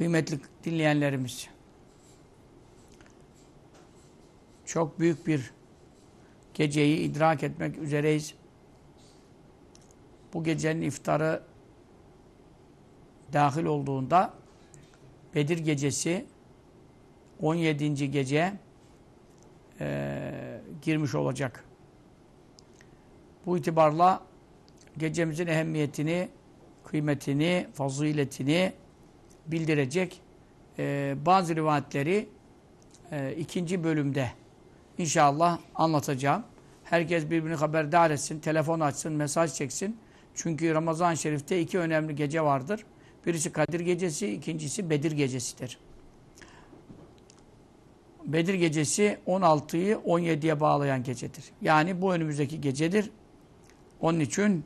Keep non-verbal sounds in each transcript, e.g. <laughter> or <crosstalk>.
Kıymetli dinleyenlerimiz, çok büyük bir geceyi idrak etmek üzereyiz. Bu gecenin iftarı dahil olduğunda Bedir gecesi 17. gece e, girmiş olacak. Bu itibarla gecemizin ehemmiyetini, kıymetini, faziletini bildirecek e, bazı rivayetleri e, ikinci bölümde inşallah anlatacağım. Herkes birbirini haberdar etsin, telefon açsın, mesaj çeksin. Çünkü Ramazan-ı Şerif'te iki önemli gece vardır. Birisi Kadir Gecesi, ikincisi Bedir Gecesi'dir. Bedir Gecesi 16'yı 17'ye bağlayan gecedir. Yani bu önümüzdeki gecedir. Onun için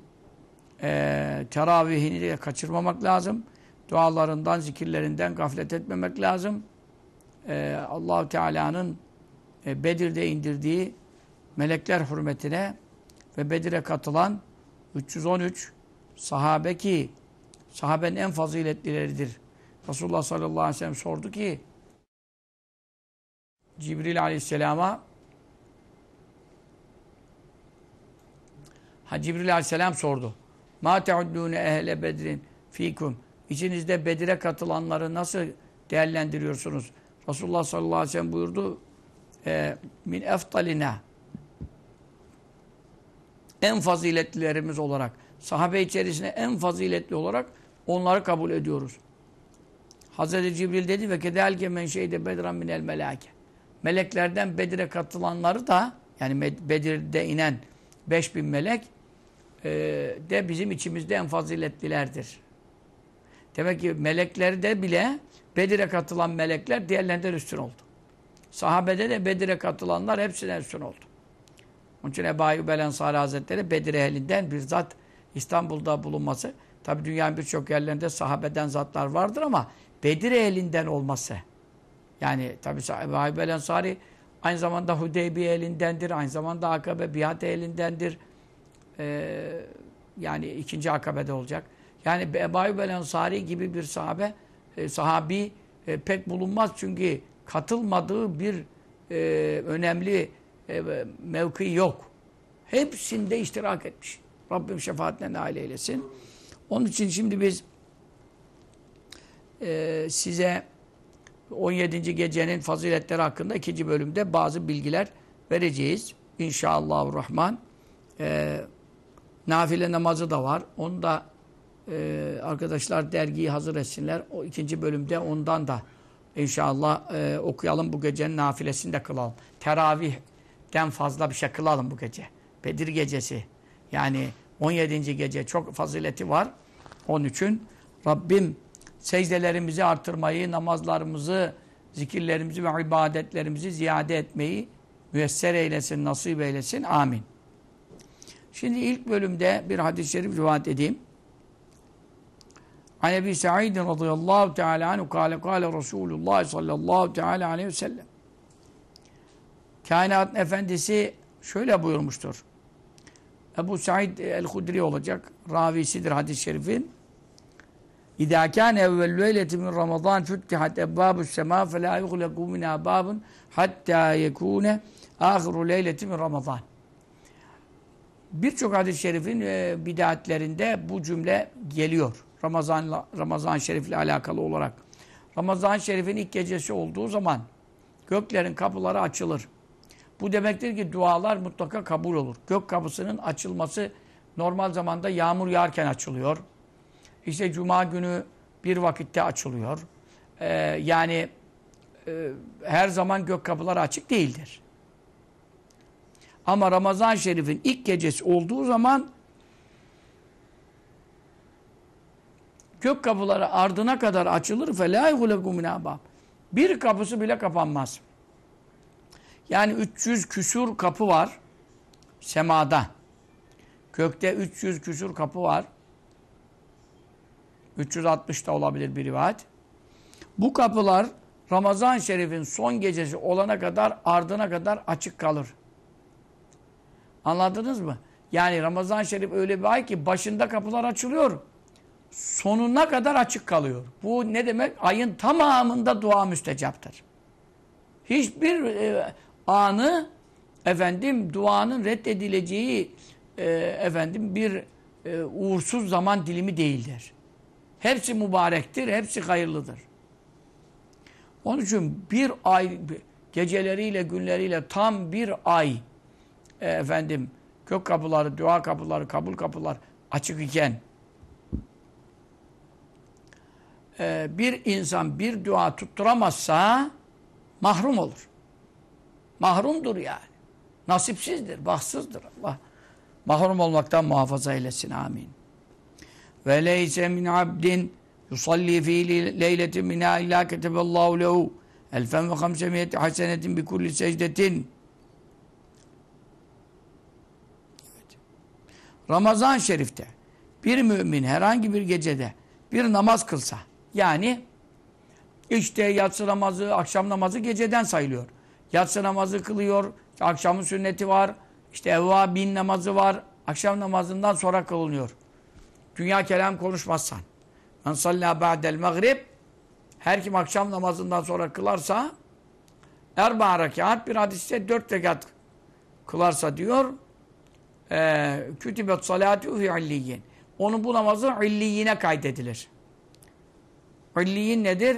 e, teravihini de kaçırmamak lazım. Dualarından, zikirlerinden gaflet etmemek lazım. E, allah Teala'nın e, Bedir'de indirdiği melekler hürmetine ve Bedir'e katılan 313 sahabe ki sahabenin en faziletlileridir. Resulullah sallallahu aleyhi ve sellem sordu ki Cibril aleyhisselama ha Cibril aleyhisselam sordu. Ma te'uddûne ehle bedrin fikum. İçinizde Bedir'e katılanları nasıl değerlendiriyorsunuz? Resulullah sallallahu aleyhi ve sellem buyurdu. E, min eftalina en faziletlilerimiz olarak sahabe içerisinde en faziletli olarak onları kabul ediyoruz. Hazreti Cibril dedi ve kedelke men şeyde bedran minel melake. Meleklerden Bedir'e katılanları da yani Bedir'de inen 5000 melek e, de bizim içimizde en faziletlilerdir. Demek ki meleklerde bile Bedir'e katılan melekler diğerlerinden üstün oldu. Sahabede de Bedir'e katılanlar hepsinden üstün oldu. Onun için Ebu Ayyub el Ensari Hazretleri Bedir ehlinden bir zat İstanbul'da bulunması. Tabi dünyanın birçok yerlerinde sahabeden zatlar vardır ama Bedir ehlinden olması. Yani tabi Ebu Ayyub el Ensari aynı zamanda Hudeybiye elindendir. Aynı zamanda Akabe, Biat elindendir. Ee, yani ikinci Akabe'de olacak. Yani Ebu Ayyub el gibi bir sahabe, e, sahabi e, pek bulunmaz. Çünkü katılmadığı bir e, önemli e, mevki yok. Hepsinde iştirak etmiş. Rabbim şefaatine nail eylesin. Onun için şimdi biz e, size 17. gecenin faziletleri hakkında ikinci bölümde bazı bilgiler vereceğiz. İnşallahurrahman. E, nafile namazı da var. Onu da e, arkadaşlar dergiyi hazır etsinler. O ikinci bölümde ondan da inşallah e, okuyalım bu gecenin nafilesini de kılalım. Teravihden fazla bir şey kılalım bu gece. Bedir gecesi. Yani 17. gece çok fazileti var. Onun için Rabbim secdelerimizi artırmayı, namazlarımızı, zikirlerimizi ve ibadetlerimizi ziyade etmeyi müyesser eylesin, nasip eylesin. Amin. Şimdi ilk bölümde bir hadis-i şerif rivayet edeyim. An Ebi Sa'id radıyallahu teala anhu kâle kâle Resulullah sallallahu teala aleyhi ve sellem. Kainatın efendisi şöyle buyurmuştur. Ebu Said el-Hudri olacak. Ravisidir hadis-i şerifin. İzâ kâne evvel leyleti min Ramazan füttihat ebbâbus semâ fe lâ yuhlekû minâ bâbun hattâ yekûne âhiru leyleti min Ramazan. Birçok hadis-i şerifin e, bidatlerinde bu cümle geliyor. Ramazan Ramazan Şerif'le alakalı olarak. Ramazan Şerif'in ilk gecesi olduğu zaman göklerin kapıları açılır. Bu demektir ki dualar mutlaka kabul olur. Gök kapısının açılması normal zamanda yağmur yağarken açılıyor. İşte cuma günü bir vakitte açılıyor. Ee, yani e, her zaman gök kapıları açık değildir. Ama Ramazan Şerif'in ilk gecesi olduğu zaman Gök kapıları ardına kadar açılır. فَلَا يُغْلَقُ مِنْ أَبَابٍ Bir kapısı bile kapanmaz. Yani 300 küsur kapı var semada. Gökte 300 küsur kapı var. 360 da olabilir bir rivayet. Bu kapılar Ramazan Şerif'in son gecesi olana kadar ardına kadar açık kalır. Anladınız mı? Yani Ramazan Şerif öyle bir ay ki başında kapılar açılıyor. Sonuna kadar açık kalıyor. Bu ne demek? Ayın tamamında dua müstecaptır. Hiçbir e, anı efendim duanın reddedileceği e, efendim bir e, uğursuz zaman dilimi değildir. Hepsi mübarektir, hepsi hayırlıdır. Onun için bir ay geceleriyle günleriyle tam bir ay e, efendim kök kapıları, dua kapıları, kabul kapılar açık iken e, bir insan bir dua tutturamazsa mahrum olur. Mahrumdur yani. Nasipsizdir, bahtsızdır. Allah mahrum olmaktan muhafaza eylesin. Amin. Ve leyse min abdin yusalli fi leyletin minha illa keteballahu lehu elfen ve hamsemiyeti hasenetin bi kulli secdetin. Ramazan Şerif'te bir mümin herhangi bir gecede bir namaz kılsa yani işte yatsı namazı, akşam namazı geceden sayılıyor. Yatsı namazı kılıyor, akşamın sünneti var, işte evva bin namazı var, akşam namazından sonra kılınıyor. Dünya kelam konuşmazsan. Men sallâ ba'del mağrib her kim akşam namazından sonra kılarsa erba rekat bir hadiste dört rekat kılarsa diyor kütübet salâtü fi illiyyin. Onun bu namazı illiyine kaydedilir. İlliyin nedir?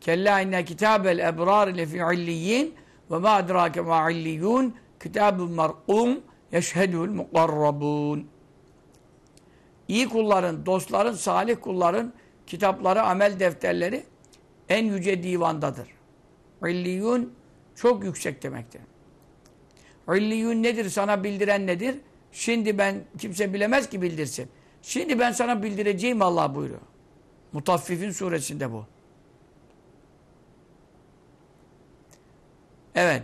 Kella inne kitabel ebrar ile fi illiyyin ve ma adrake ma illiyun kitabun mer'um yeşhedul mukarrabun. İyi kulların, dostların, salih kulların kitapları, amel defterleri en yüce divandadır. İlliyun çok yüksek demektir. İlliyun nedir? Sana bildiren nedir? Şimdi ben, kimse bilemez ki bildirsin. Şimdi ben sana bildireceğim Allah buyuruyor. Mutaffifin suresinde bu. Evet.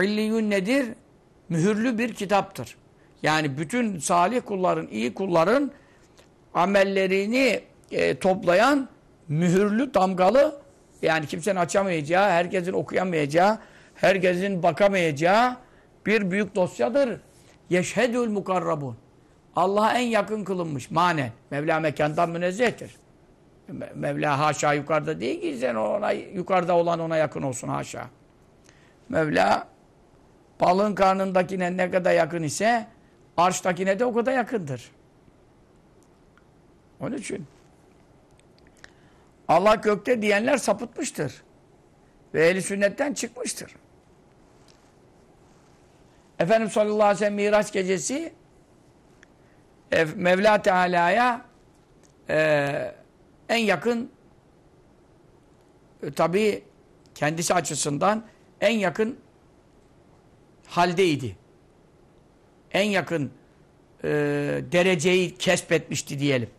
İlliyun nedir? Mühürlü bir kitaptır. Yani bütün salih kulların, iyi kulların amellerini e, toplayan mühürlü, damgalı yani kimsenin açamayacağı, herkesin okuyamayacağı, herkesin bakamayacağı bir büyük dosyadır. Yeşhedül mukarrabun. Allah'a en yakın kılınmış manen. Mevla mekandan münezzehtir. Mevla haşa yukarıda değil ki sen ona yukarıda olan ona yakın olsun haşa. Mevla balığın karnındakine ne kadar yakın ise arştakine de o kadar yakındır. Onun için Allah gökte diyenler sapıtmıştır. Ve ehli sünnetten çıkmıştır. Efendimiz sallallahu aleyhi ve sellem Miraç gecesi Mevla Teala'ya e, en yakın e, tabi kendisi açısından en yakın haldeydi. En yakın e, dereceyi kesbetmişti diyelim.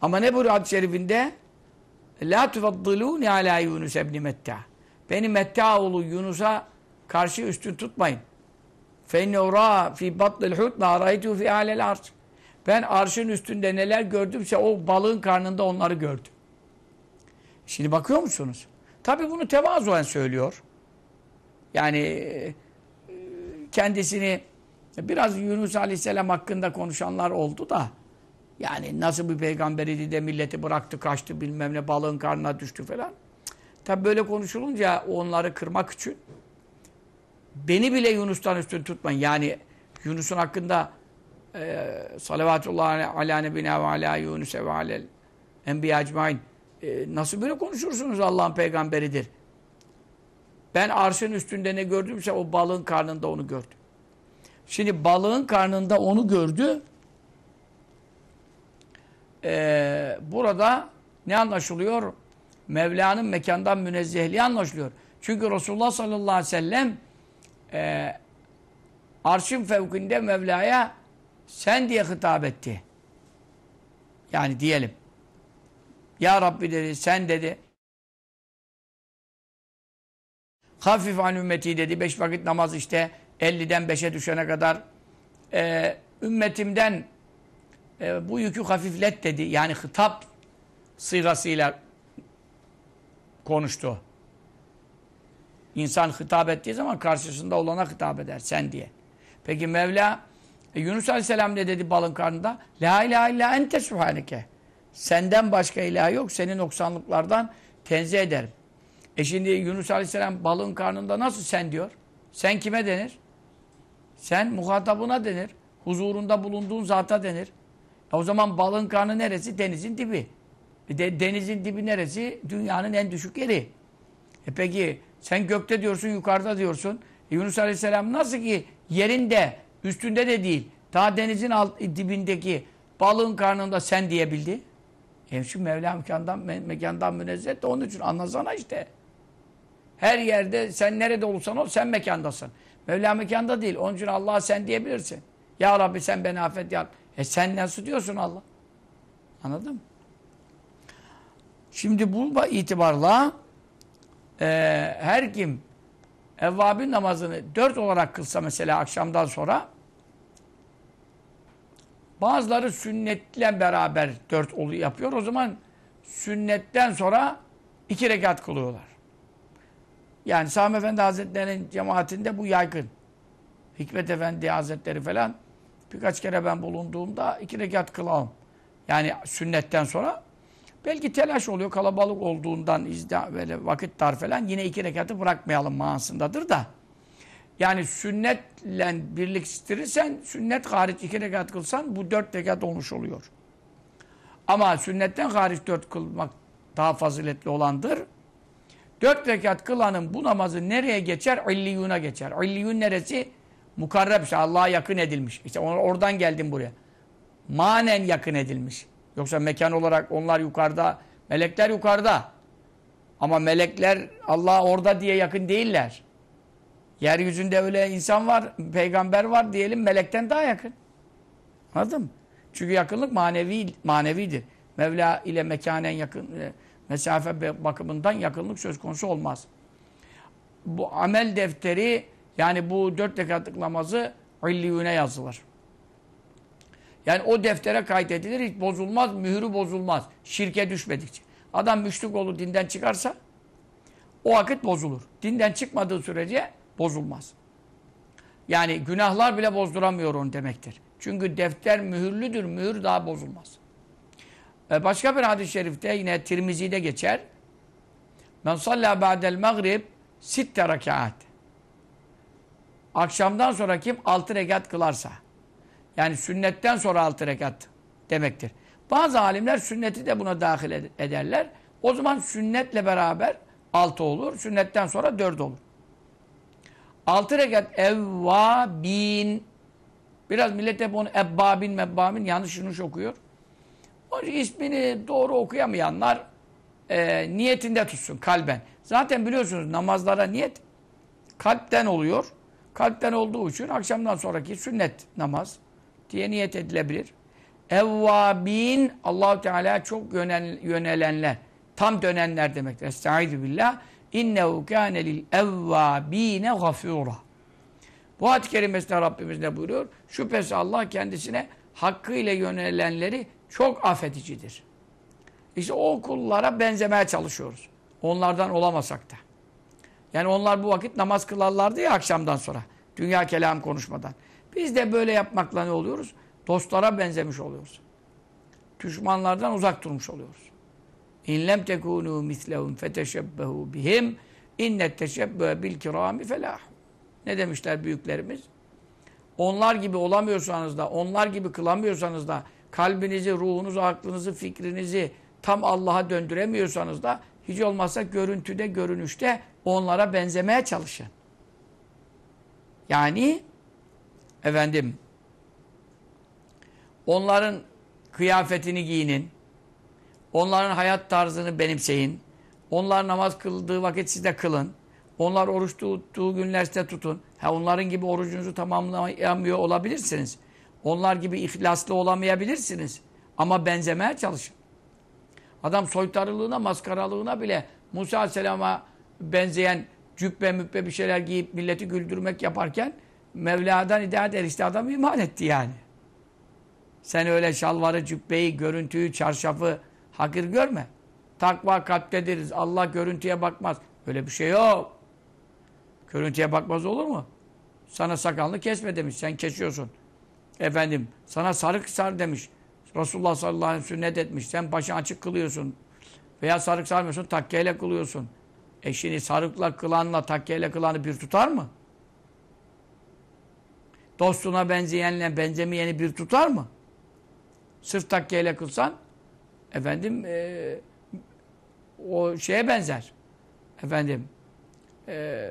Ama ne buyuruyor hadis-i şerifinde? La tufaddilûni alâ Yunus ebni Metta. Beni Metta oğlu Yunus'a karşı üstün tutmayın. Fe inne urâ fî batlil hut mâ râitû fî âlel arz. Ben arşın üstünde neler gördümse o balığın karnında onları gördüm. Şimdi bakıyor musunuz? Tabi bunu tevazuen söylüyor. Yani e, kendisini biraz Yunus Aleyhisselam hakkında konuşanlar oldu da yani nasıl bir peygamberiydi de milleti bıraktı kaçtı bilmem ne balığın karnına düştü falan. Tabi böyle konuşulunca onları kırmak için beni bile Yunus'tan üstün tutmayın. Yani Yunus'un hakkında e, salavatullah ala nebine ve ala Yunus'e ve alel enbiya ecmain e, nasıl böyle konuşursunuz Allah'ın peygamberidir. Ben arşın üstünde ne gördümse o balığın karnında onu gördüm. Şimdi balığın karnında onu gördü. Ee, burada ne anlaşılıyor? Mevla'nın mekandan münezzehliği anlaşılıyor. Çünkü Resulullah sallallahu aleyhi ve sellem e, arşın fevkinde Mevla'ya sen diye hitap etti. Yani diyelim. Ya Rabbi dedi, sen dedi. Hafif an ümmeti dedi. Beş vakit namaz işte 50'den 5'e düşene kadar e, ümmetimden e, bu yükü hafiflet dedi. Yani hitap sırasıyla konuştu. İnsan hitap ettiği zaman karşısında olana hitap eder. Sen diye. Peki Mevla e, Yunus Aleyhisselam ne dedi balın karnında? La ilahe illa ente subhaneke. Senden başka ilah yok. Senin noksanlıklardan tenzih ederim. E şimdi Yunus Aleyhisselam balın karnında nasıl sen diyor? Sen kime denir? Sen muhatabına denir. Huzurunda bulunduğun zata denir. E o zaman balın karnı neresi? Denizin dibi. E de, denizin dibi neresi? Dünyanın en düşük yeri. E peki sen gökte diyorsun, yukarıda diyorsun. E Yunus Aleyhisselam nasıl ki yerinde, üstünde de değil, daha denizin alt, dibindeki balığın karnında sen diyebildi. E şu Mevla mekandan, me mekandan münezzeh de onun için anlasana işte. Her yerde sen nerede olursan ol sen mekandasın. Mevla mekanda değil. Onun için Allah'a sen diyebilirsin. Ya Rabbi sen beni affet ya. E sen nasıl diyorsun Allah? Anladın mı? Şimdi bu itibarla e, her kim evvabin namazını dört olarak kılsa mesela akşamdan sonra bazıları sünnetle beraber dört olu yapıyor. O zaman sünnetten sonra iki rekat kılıyorlar. Yani Sami Efendi Hazretleri'nin cemaatinde bu yaygın. Hikmet Efendi Hazretleri falan birkaç kere ben bulunduğumda iki rekat kılalım. Yani sünnetten sonra belki telaş oluyor kalabalık olduğundan izda, böyle vakit dar falan yine iki rekatı bırakmayalım manasındadır da. Yani sünnetle birleştirirsen sünnet hariç iki rekat kılsan bu dört rekat olmuş oluyor. Ama sünnetten hariç dört kılmak daha faziletli olandır. Dört rekat kılanın bu namazı nereye geçer? İlliyuna geçer. İlliyun neresi? Mukarreb işte Allah'a yakın edilmiş. İşte oradan geldim buraya. Manen yakın edilmiş. Yoksa mekan olarak onlar yukarıda, melekler yukarıda. Ama melekler Allah'a orada diye yakın değiller. Yeryüzünde öyle insan var, peygamber var diyelim melekten daha yakın. Anladın mı? Çünkü yakınlık manevi manevidir. Mevla ile mekanen yakın e, mesafe bakımından yakınlık söz konusu olmaz. Bu amel defteri yani bu dört rekatlık namazı illiyüne yazılır. Yani o deftere kaydedilir, hiç bozulmaz, mührü bozulmaz. Şirke düşmedikçe. Adam müşrik olur, dinden çıkarsa o vakit bozulur. Dinden çıkmadığı sürece bozulmaz. Yani günahlar bile bozduramıyor onu demektir. Çünkü defter mühürlüdür, mühür daha bozulmaz. E başka bir hadis-i şerifte yine Tirmizi'de geçer. Men salla ba'del maghrib sitte rekaat. Akşamdan sonra kim altı rekat kılarsa. Yani sünnetten sonra altı rekat demektir. Bazı alimler sünneti de buna dahil ederler. O zaman sünnetle beraber altı olur. Sünnetten sonra dört olur. Altı rekat evvabin. Biraz millet hep onu ebbabin mebbabin yanlış yanlış okuyor. Onun ismini doğru okuyamayanlar e, niyetinde tutsun kalben. Zaten biliyorsunuz namazlara niyet kalpten oluyor. Kalpten olduğu için akşamdan sonraki sünnet namaz diye niyet edilebilir. Evvabin Allahu Teala çok yönel, yönelenler, tam dönenler demektir. Estaizu billah. İnnehu kâne lil evvâbîne gafûrâ. Bu ayet-i kerimesinde Rabbimiz ne buyuruyor? Şüphesiz Allah kendisine hakkıyla yönelenleri çok affedicidir. İşte o kullara benzemeye çalışıyoruz. Onlardan olamasak da. Yani onlar bu vakit namaz kılarlardı ya akşamdan sonra. Dünya kelam konuşmadan. Biz de böyle yapmakla ne oluyoruz? Dostlara benzemiş oluyoruz. Düşmanlardan uzak durmuş oluyoruz. İn lem tekunu mislehum feteşebbehu bihim innet teşebbehe bil kirami felah. Ne demişler büyüklerimiz? Onlar gibi olamıyorsanız da, onlar gibi kılamıyorsanız da, kalbinizi, ruhunuzu, aklınızı, fikrinizi tam Allah'a döndüremiyorsanız da hiç olmazsa görüntüde, görünüşte onlara benzemeye çalışın. Yani efendim onların kıyafetini giyinin, onların hayat tarzını benimseyin, onlar namaz kıldığı vakit siz de kılın, onlar oruç tuttuğu günler size tutun. Ha, onların gibi orucunuzu tamamlayamıyor olabilirsiniz. Onlar gibi ihlaslı olamayabilirsiniz. Ama benzemeye çalışın. Adam soytarılığına, maskaralığına bile Musa Aleyhisselam'a benzeyen cübbe mübbe bir şeyler giyip milleti güldürmek yaparken Mevla'dan hidayet erişti adam iman etti yani. Sen öyle şalvarı, cübbeyi, görüntüyü, çarşafı hakir görme. Takva kalptedir. Allah görüntüye bakmaz. Öyle bir şey yok. Görüntüye bakmaz olur mu? Sana sakalını kesme demiş. Sen kesiyorsun. Efendim sana sarık sar demiş. Resulullah sallallahu aleyhi ve sellem sünnet etmiş. Sen başı açık kılıyorsun. Veya sarık sarmıyorsun, takkeyle kılıyorsun. E şimdi sarıkla kılanla takkeyle kılanı bir tutar mı? Dostuna benzeyenle benzemeyeni bir tutar mı? Sırf takkeyle kılsan efendim e, o şeye benzer. Efendim e,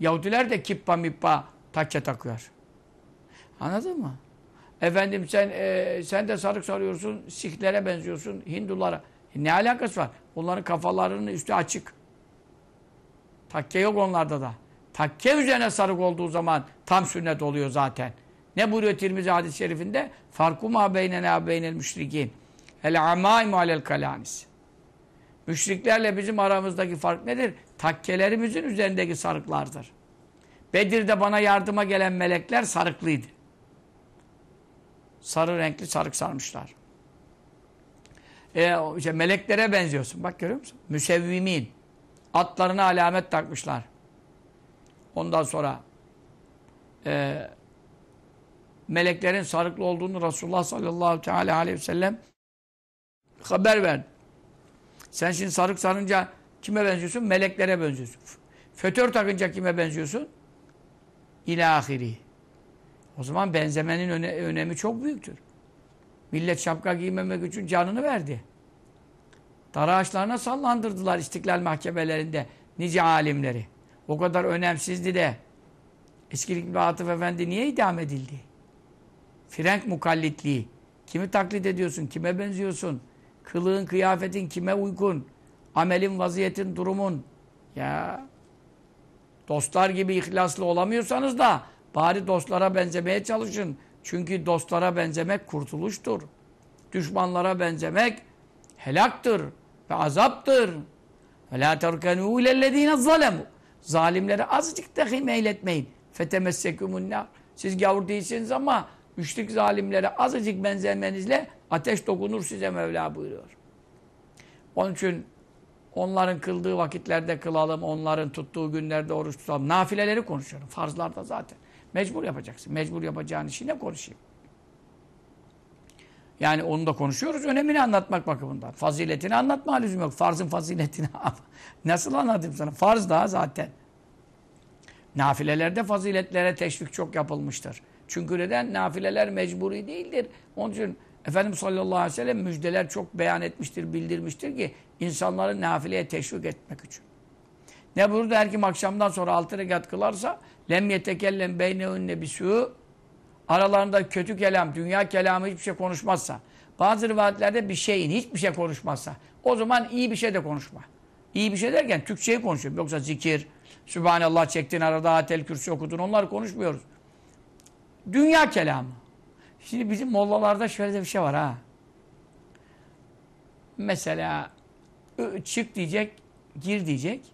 Yahudiler de kippa mippa takke takıyor. Anladın mı? Efendim sen e, sen de sarık sarıyorsun, Siklere benziyorsun, Hindulara. E, ne alakası var? Onların kafalarının üstü açık. Takke yok onlarda da. Takke üzerine sarık olduğu zaman tam sünnet oluyor zaten. Ne buyuruyor Tirmizi hadis-i şerifinde? Farku ma beynena beynel müşrikin. El amaimu alel kalanis. Müşriklerle bizim aramızdaki fark nedir? Takkelerimizin üzerindeki sarıklardır. Bedir'de bana yardıma gelen melekler sarıklıydı. Sarı renkli sarık sarmışlar. E, işte meleklere benziyorsun. Bak görüyor musun? Müsevvimin. Atlarına alamet takmışlar. Ondan sonra e, meleklerin sarıklı olduğunu Resulullah sallallahu aleyhi ve sellem haber verdi. Sen şimdi sarık sarınca kime benziyorsun? Meleklere benziyorsun. Fötör takınca kime benziyorsun? İlâhiri. O zaman benzemenin öne, önemi çok büyüktür. Millet şapka giymemek için canını verdi. Dar ağaçlarına sallandırdılar istiklal mahkemelerinde nice alimleri. O kadar önemsizdi de eskilik bir Atıf Efendi niye idam edildi? Frenk mukallitliği. Kimi taklit ediyorsun? Kime benziyorsun? Kılığın, kıyafetin kime uygun? Amelin, vaziyetin, durumun. Ya dostlar gibi ihlaslı olamıyorsanız da bari dostlara benzemeye çalışın. Çünkü dostlara benzemek kurtuluştur. Düşmanlara benzemek helaktır ve azaptır. Ve la terkenû ilellezîne zalemû. Zalimlere azıcık dahi meyletmeyin. Fetemessekumun Siz gavur değilsiniz ama müşrik zalimlere azıcık benzemenizle ateş dokunur size Mevla buyuruyor. Onun için onların kıldığı vakitlerde kılalım, onların tuttuğu günlerde oruç tutalım. Nafileleri konuşuyorum. Farzlarda zaten. Mecbur yapacaksın. Mecbur yapacağın işi ne konuşayım? Yani onu da konuşuyoruz. Önemini anlatmak bakımından. Faziletini anlatma lüzum yok. Farzın faziletini <laughs> nasıl anlatayım sana? Farz daha zaten. Nafilelerde faziletlere teşvik çok yapılmıştır. Çünkü neden? Nafileler mecburi değildir. Onun için Efendimiz sallallahu aleyhi ve sellem müjdeler çok beyan etmiştir, bildirmiştir ki insanları nafileye teşvik etmek için. Ne buyurdu? Her kim akşamdan sonra altı rekat kılarsa lem yetekellem beynehunne bisû aralarında kötü kelam, dünya kelamı hiçbir şey konuşmazsa bazı rivayetlerde bir şeyin hiçbir şey konuşmazsa o zaman iyi bir şey de konuşma. İyi bir şey derken Türkçeyi konuşuyorum. Yoksa zikir, Sübhanallah çektin arada atel kürsü okudun onları konuşmuyoruz. Dünya kelamı. Şimdi bizim mollalarda şöyle de bir şey var ha. Mesela çık diyecek, gir diyecek.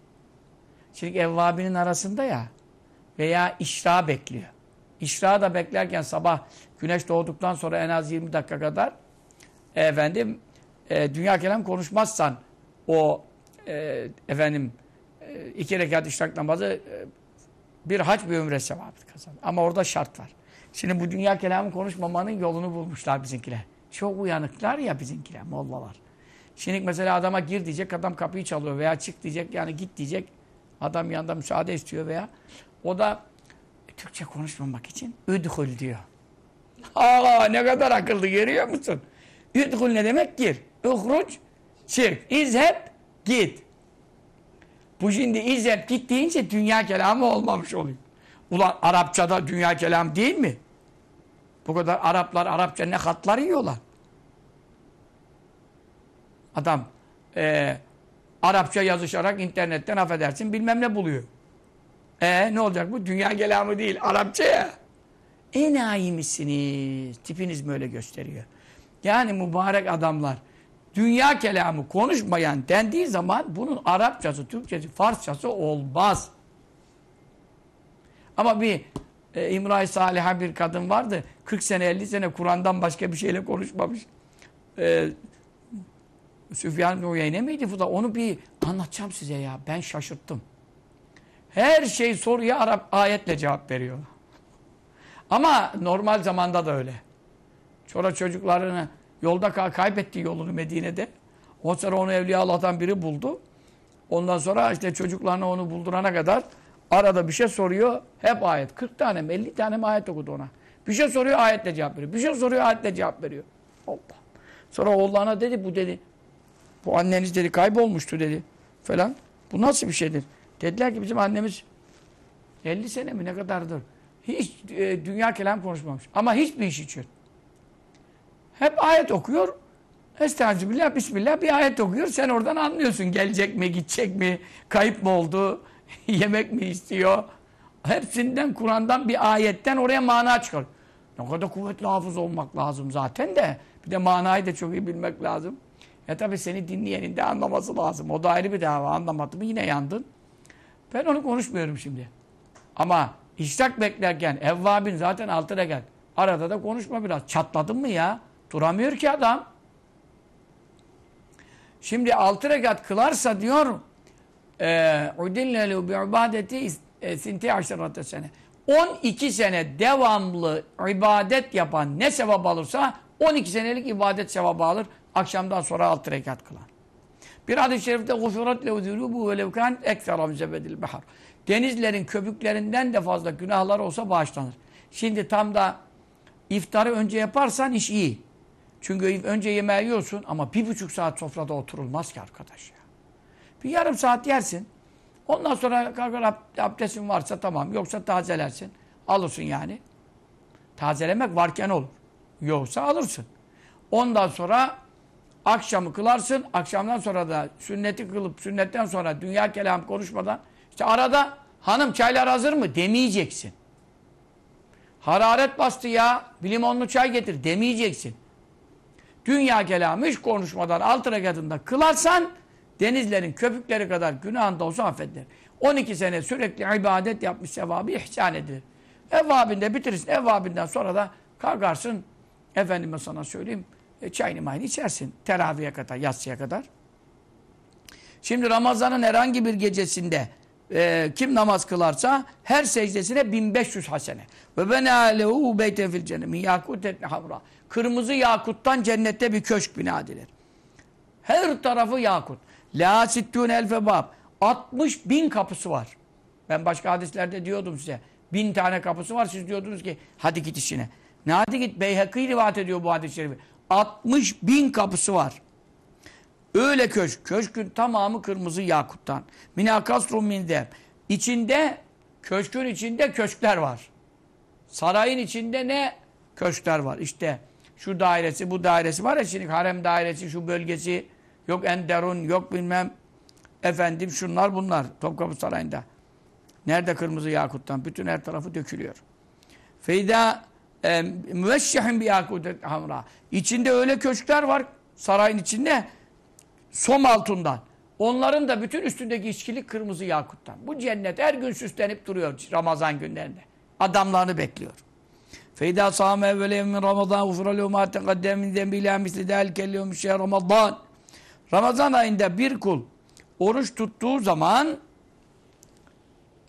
Şimdi evvabinin arasında ya veya işra bekliyor. İşra da beklerken sabah güneş doğduktan sonra en az 20 dakika kadar efendim e, dünya kelam konuşmazsan o e, efendim e, iki rekat işrak namazı e, bir hac bir ömre sevabı kazanır. Ama orada şart var. Şimdi bu dünya kelamı konuşmamanın yolunu bulmuşlar bizimkiler. Çok uyanıklar ya bizimkiler, mollalar. Şimdi mesela adama gir diyecek, adam kapıyı çalıyor veya çık diyecek, yani git diyecek. Adam yanında müsaade istiyor veya o da Türkçe konuşmamak için üdhul diyor. Aa ne kadar akıllı görüyor musun? Üdhul ne demek? Gir. Uhruc çık. İzheb git. Bu şimdi izheb git deyince dünya kelamı olmamış oluyor. Ulan Arapçada dünya kelam değil mi? Bu kadar Araplar Arapça ne hatlar yiyorlar. Adam e, Arapça yazışarak internetten affedersin bilmem ne buluyor. E ne olacak bu? Dünya kelamı değil. Arapça ya. Enayi misiniz? Tipiniz böyle gösteriyor. Yani mübarek adamlar dünya kelamı konuşmayan dendiği zaman bunun Arapçası, Türkçesi, Farsçası olmaz. Ama bir e, İmra-i Saliha bir kadın vardı. 40 sene 50 sene Kur'an'dan başka bir şeyle konuşmamış. E, Süfyan Uyeyne miydi bu da? Onu bir anlatacağım size ya. Ben şaşırttım. Her şey soruya Arap ayetle cevap veriyor. Ama normal zamanda da öyle. Sonra çocuklarını yolda kaybetti yolunu Medine'de. O sonra onu Evliya Allah'tan biri buldu. Ondan sonra işte çocuklarına onu buldurana kadar arada bir şey soruyor. Hep ayet. 40 tane mi 50 tane mi ayet okudu ona. Bir şey soruyor ayetle cevap veriyor. Bir şey soruyor ayetle cevap veriyor. Allah. Sonra oğlana dedi bu dedi. Bu anneniz dedi kaybolmuştu dedi. Falan. Bu nasıl bir şeydir? Dediler ki bizim annemiz 50 sene mi ne kadardır? Hiç e, dünya kelam konuşmamış. Ama hiçbir iş için. Hep ayet okuyor. Estağfirullah, Bismillah bir ayet okuyor. Sen oradan anlıyorsun. Gelecek mi, gidecek mi, kayıp mı oldu, <laughs> yemek mi istiyor. Hepsinden Kur'an'dan bir ayetten oraya mana çıkar. Ne kadar kuvvetli hafız olmak lazım zaten de. Bir de manayı da çok iyi bilmek lazım. Ya tabii seni dinleyenin de anlaması lazım. O da ayrı bir dava. Anlamadı mı yine yandın. Ben onu konuşmuyorum şimdi. Ama işrak beklerken evvabin zaten altı rekat. Arada da konuşma biraz. Çatladın mı ya? Duramıyor ki adam. Şimdi altı rekat kılarsa diyor udillelu bi ibadeti sinti aşırata sene. 12 sene devamlı ibadet yapan ne sevap alırsa 12 senelik ibadet sevabı alır. Akşamdan sonra altı rekat kılar. Bir hadis-i şerifte gufirat lehu zunubu ve levkan ekstra zebedil bahar. Denizlerin köpüklerinden de fazla günahlar olsa bağışlanır. Şimdi tam da iftarı önce yaparsan iş iyi. Çünkü önce yemeği yiyorsun ama bir buçuk saat sofrada oturulmaz ki arkadaş. Bir yarım saat yersin. Ondan sonra kalkar abdestin varsa tamam. Yoksa tazelersin. Alırsın yani. Tazelemek varken olur. Yoksa alırsın. Ondan sonra akşamı kılarsın. Akşamdan sonra da sünneti kılıp sünnetten sonra dünya kelam konuşmadan işte arada hanım çaylar hazır mı demeyeceksin. Hararet bastı ya bir limonlu çay getir demeyeceksin. Dünya kelamı hiç konuşmadan alt rekatında kılarsan denizlerin köpükleri kadar günahında olsa affedilir. 12 sene sürekli ibadet yapmış sevabı ihsan edilir. Evvabinde bitirirsin. Evvabinden sonra da kalkarsın. Efendime sana söyleyeyim. E, çayını mayını içersin. Teraviye kadar, yatsıya kadar. Şimdi Ramazan'ın herhangi bir gecesinde e, kim namaz kılarsa her secdesine 1500 hasene. Ve ben alehu beyte fil cennet min havra. Kırmızı yakuttan cennette bir köşk bina edilir. Her tarafı yakut. La sittûn elfe bab. 60 bin kapısı var. Ben başka hadislerde diyordum size. Bin tane kapısı var. Siz diyordunuz ki hadi git işine. Ne hadi git? Beyhekî rivayet ediyor bu hadis-i şerifi. 60 bin kapısı var. Öyle köşk. Köşkün tamamı kırmızı yakuttan. Minakasrum min der. İçinde, köşkün içinde köşkler var. Sarayın içinde ne? Köşkler var. İşte şu dairesi, bu dairesi var ya şimdi harem dairesi, şu bölgesi, yok Enderun, yok bilmem efendim şunlar bunlar Topkapı Sarayı'nda. Nerede kırmızı yakuttan? Bütün her tarafı dökülüyor. Feyda e, müveşşehin bir yakutet hamra. İçinde öyle köşkler var sarayın içinde som altından. Onların da bütün üstündeki içkilik kırmızı yakuttan. Bu cennet her gün süslenip duruyor Ramazan günlerinde. Adamlarını bekliyor. Feyda sâme evvele min Ramazan ufra lehu mâ teqaddem min zembilâ misli dâlike lehum Ramazan. Ramazan ayında bir kul oruç tuttuğu zaman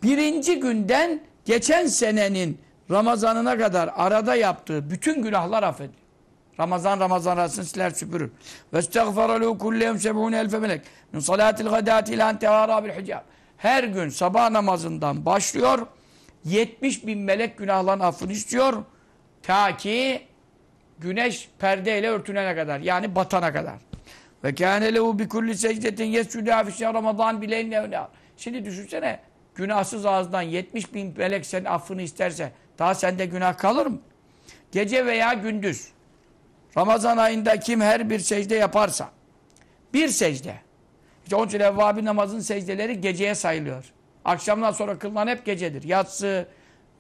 birinci günden geçen senenin Ramazanına kadar arada yaptığı bütün günahlar affedilir. Ramazan Ramazan arasını siler süpürür. Ve estağfara lehu kullehum seb'un elfe melek. Min salatil gadati ilan tehara bil hicab. Her gün sabah namazından başlıyor. 70 bin melek günahların affını istiyor. Ta ki güneş perdeyle örtünene kadar. Yani batana kadar. Ve kâne lehu bi kulli secdetin yescudâ fişâ ramazan bileynle Şimdi düşünsene günahsız ağızdan 70 bin melek senin affını isterse daha sende günah kalır mı? Gece veya gündüz Ramazan ayında kim her bir secde yaparsa bir secde işte onun için evvabi namazın secdeleri geceye sayılıyor. Akşamdan sonra kılınan hep gecedir. Yatsı,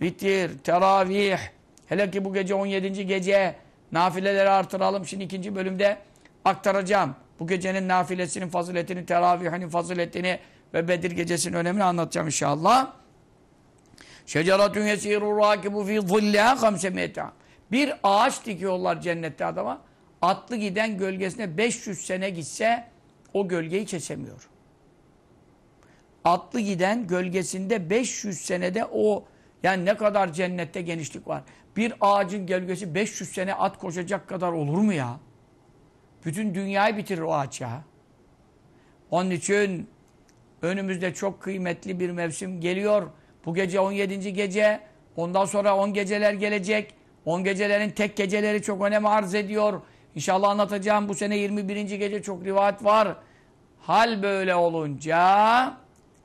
vitir, teravih hele ki bu gece 17. gece Nafileleri artıralım. Şimdi ikinci bölümde aktaracağım. Bu gecenin nafilesinin faziletini, teravihinin faziletini ve Bedir gecesinin önemini anlatacağım inşallah. Şeceratun yesiru rakibu fi zillâ hamsemiyete. Bir ağaç dikiyorlar cennette adama. Atlı giden gölgesine 500 sene gitse o gölgeyi kesemiyor. Atlı giden gölgesinde 500 senede o yani ne kadar cennette genişlik var. Bir ağacın gölgesi 500 sene at koşacak kadar olur mu ya? Bütün dünyayı bitirir o ağaç ya. Onun için önümüzde çok kıymetli bir mevsim geliyor. Bu gece 17. gece. Ondan sonra 10 geceler gelecek. 10 gecelerin tek geceleri çok önem arz ediyor. İnşallah anlatacağım bu sene 21. gece çok rivayet var. Hal böyle olunca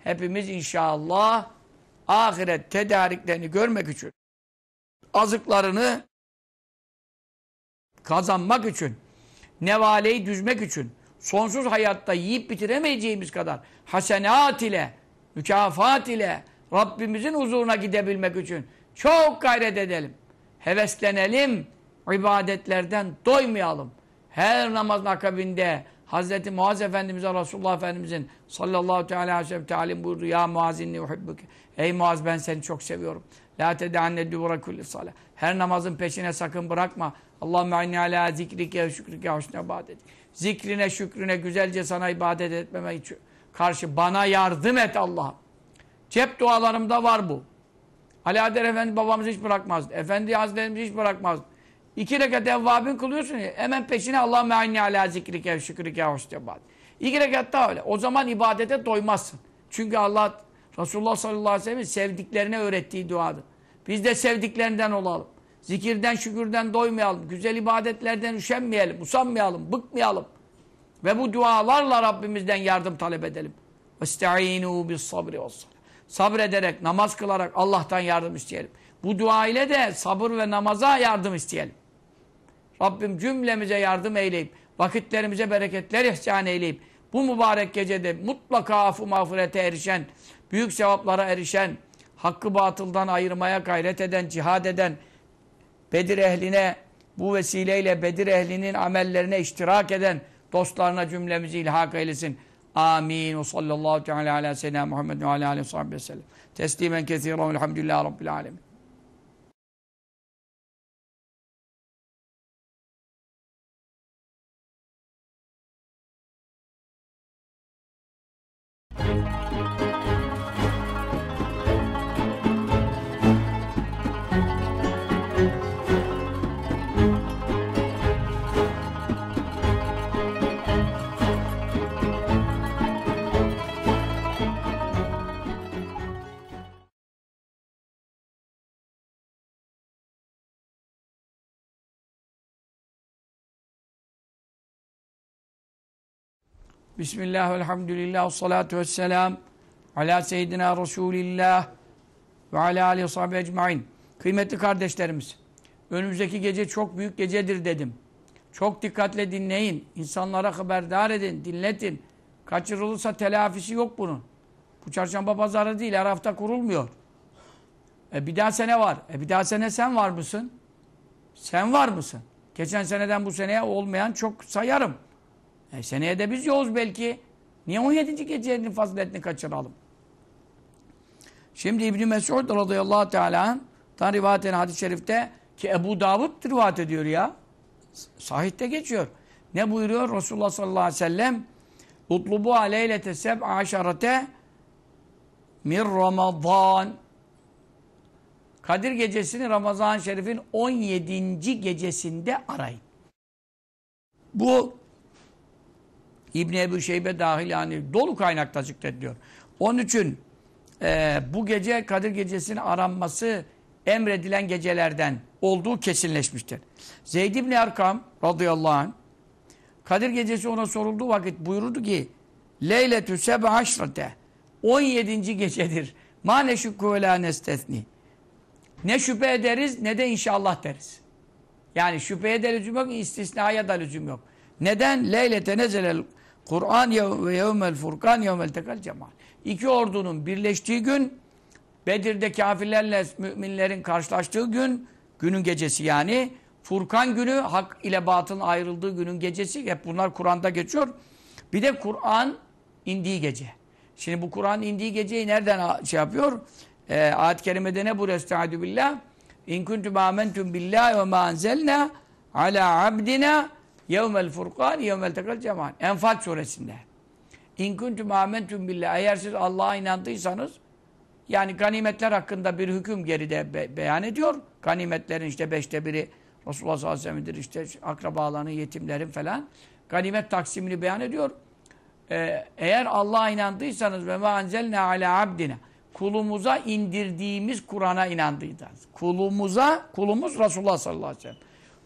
hepimiz inşallah ahiret tedariklerini görmek için azıklarını kazanmak için nevaleyi düzmek için sonsuz hayatta yiyip bitiremeyeceğimiz kadar hasenat ile mükafat ile Rabbimizin huzuruna gidebilmek için çok gayret edelim. Heveslenelim. ibadetlerden doymayalım. Her namazın akabinde Hz. Muaz Efendimiz'e Resulullah Efendimiz'in sallallahu teala aleyhi ve sellem talim buyurdu. Ya Muaz inni uhibbuke. Ey Muaz ben seni çok seviyorum. La tedeanne duvra kulli salah. Her namazın peşine sakın bırakma. Allahümme inni ala zikrike ve şükrike husne ibadet. Zikrine, şükrüne, güzelce sana ibadet etmeme karşı bana yardım et Allah'ım. Cep dualarımda var bu. Ali Adel Efendi babamızı hiç bırakmazdı. Efendi Hazretlerimizi hiç bırakmazdı. İki rekat evvabin kılıyorsun ya, hemen peşine Allah me'anni ala zikrike ve şükrike hoştebat. İki rekat daha öyle. O zaman ibadete doymazsın. Çünkü Allah Resulullah sallallahu aleyhi ve sellem'in sevdiklerine öğrettiği duadır. Biz de sevdiklerinden olalım. Zikirden, şükürden doymayalım. Güzel ibadetlerden üşenmeyelim, usanmayalım, bıkmayalım. Ve bu dualarla Rabbimizden yardım talep edelim. Estaiinu bis sabri Sabrederek, namaz kılarak Allah'tan yardım isteyelim. Bu dua ile de sabır ve namaza yardım isteyelim. Rabbim cümlemize yardım eyleyip, vakitlerimize bereketler ihsan eyleyip, bu mübarek gecede mutlaka affı mağfirete erişen büyük sevaplara erişen, hakkı batıldan ayırmaya gayret eden, cihad eden, Bedir ehline, bu vesileyle Bedir ehlinin amellerine iştirak eden dostlarına cümlemizi ilhak eylesin. Amin. Ve sallallahu teala ala seyyidina Muhammed ve aleyhi ve sellem. Teslimen kethiren velhamdülillahi rabbil alemin. Bismillah, elhamdülillah, salatu vesselam ala seyyidina Resulillah ve ala aleyhi sahibi ecmain. Kıymetli kardeşlerimiz, önümüzdeki gece çok büyük gecedir dedim. Çok dikkatle dinleyin, insanlara haberdar edin, dinletin. Kaçırılırsa telafisi yok bunun. Bu çarşamba pazarı değil, her hafta kurulmuyor. E bir daha sene var. E bir daha sene sen var mısın? Sen var mısın? Geçen seneden bu seneye olmayan çok sayarım. E seneye de biz yoğuz belki. Niye 17. gecenin faziletini kaçıralım? Şimdi İbn Mesud radıyallahu teala'dan rivayet eden hadis-i şerifte ki Ebu Davud rivayet ediyor ya. Sahihte geçiyor. Ne buyuruyor Resulullah sallallahu aleyhi ve sellem? Utlubu aleylete seb'a aşarete min Ramazan. Kadir gecesini Ramazan Şerif'in 17. gecesinde arayın. Bu İbni Ebu Şeybe dahil yani dolu kaynakta zikrediyor. Onun için e, bu gece Kadir Gecesi'nin aranması emredilen gecelerden olduğu kesinleşmiştir. Zeyd İbni Erkam radıyallahu anh Kadir Gecesi ona sorulduğu vakit buyurdu ki Leyletü sebe haşrate 17. gecedir. Ma ne şükku ve la nestethni. Ne şüphe ederiz ne de inşallah deriz. Yani şüpheye de lüzum yok, istisnaya da lüzum yok. Neden? Leylete nezelel Kur'an ve yevmel furkan yevmel tekal cemal. İki ordunun birleştiği gün, Bedir'de kafirlerle müminlerin karşılaştığı gün, günün gecesi yani, Furkan günü hak ile batılın ayrıldığı günün gecesi. Hep bunlar Kur'an'da geçiyor. Bir de Kur'an indiği gece. Şimdi bu Kur'an indiği geceyi nereden şey yapıyor? Ee, Ayet-i kerimede ne bu? Estaizu billah. İn kuntum amentum billahi ve ma enzelna ala abdina yevmel furkan yevmel tekal cemal. Enfal suresinde. İn kuntum amentum billah. Eğer siz Allah'a inandıysanız yani ganimetler hakkında bir hüküm geride be beyan ediyor. Ganimetlerin işte beşte biri Resulullah sallallahu aleyhi ve sellem'dir. işte akrabaların, yetimlerin falan. Ganimet taksimini beyan ediyor. Ee, eğer Allah'a inandıysanız ve ma enzelna ala abdina kulumuza indirdiğimiz Kur'an'a inandıysanız. Kulumuza, kulumuz Resulullah sallallahu aleyhi ve sellem.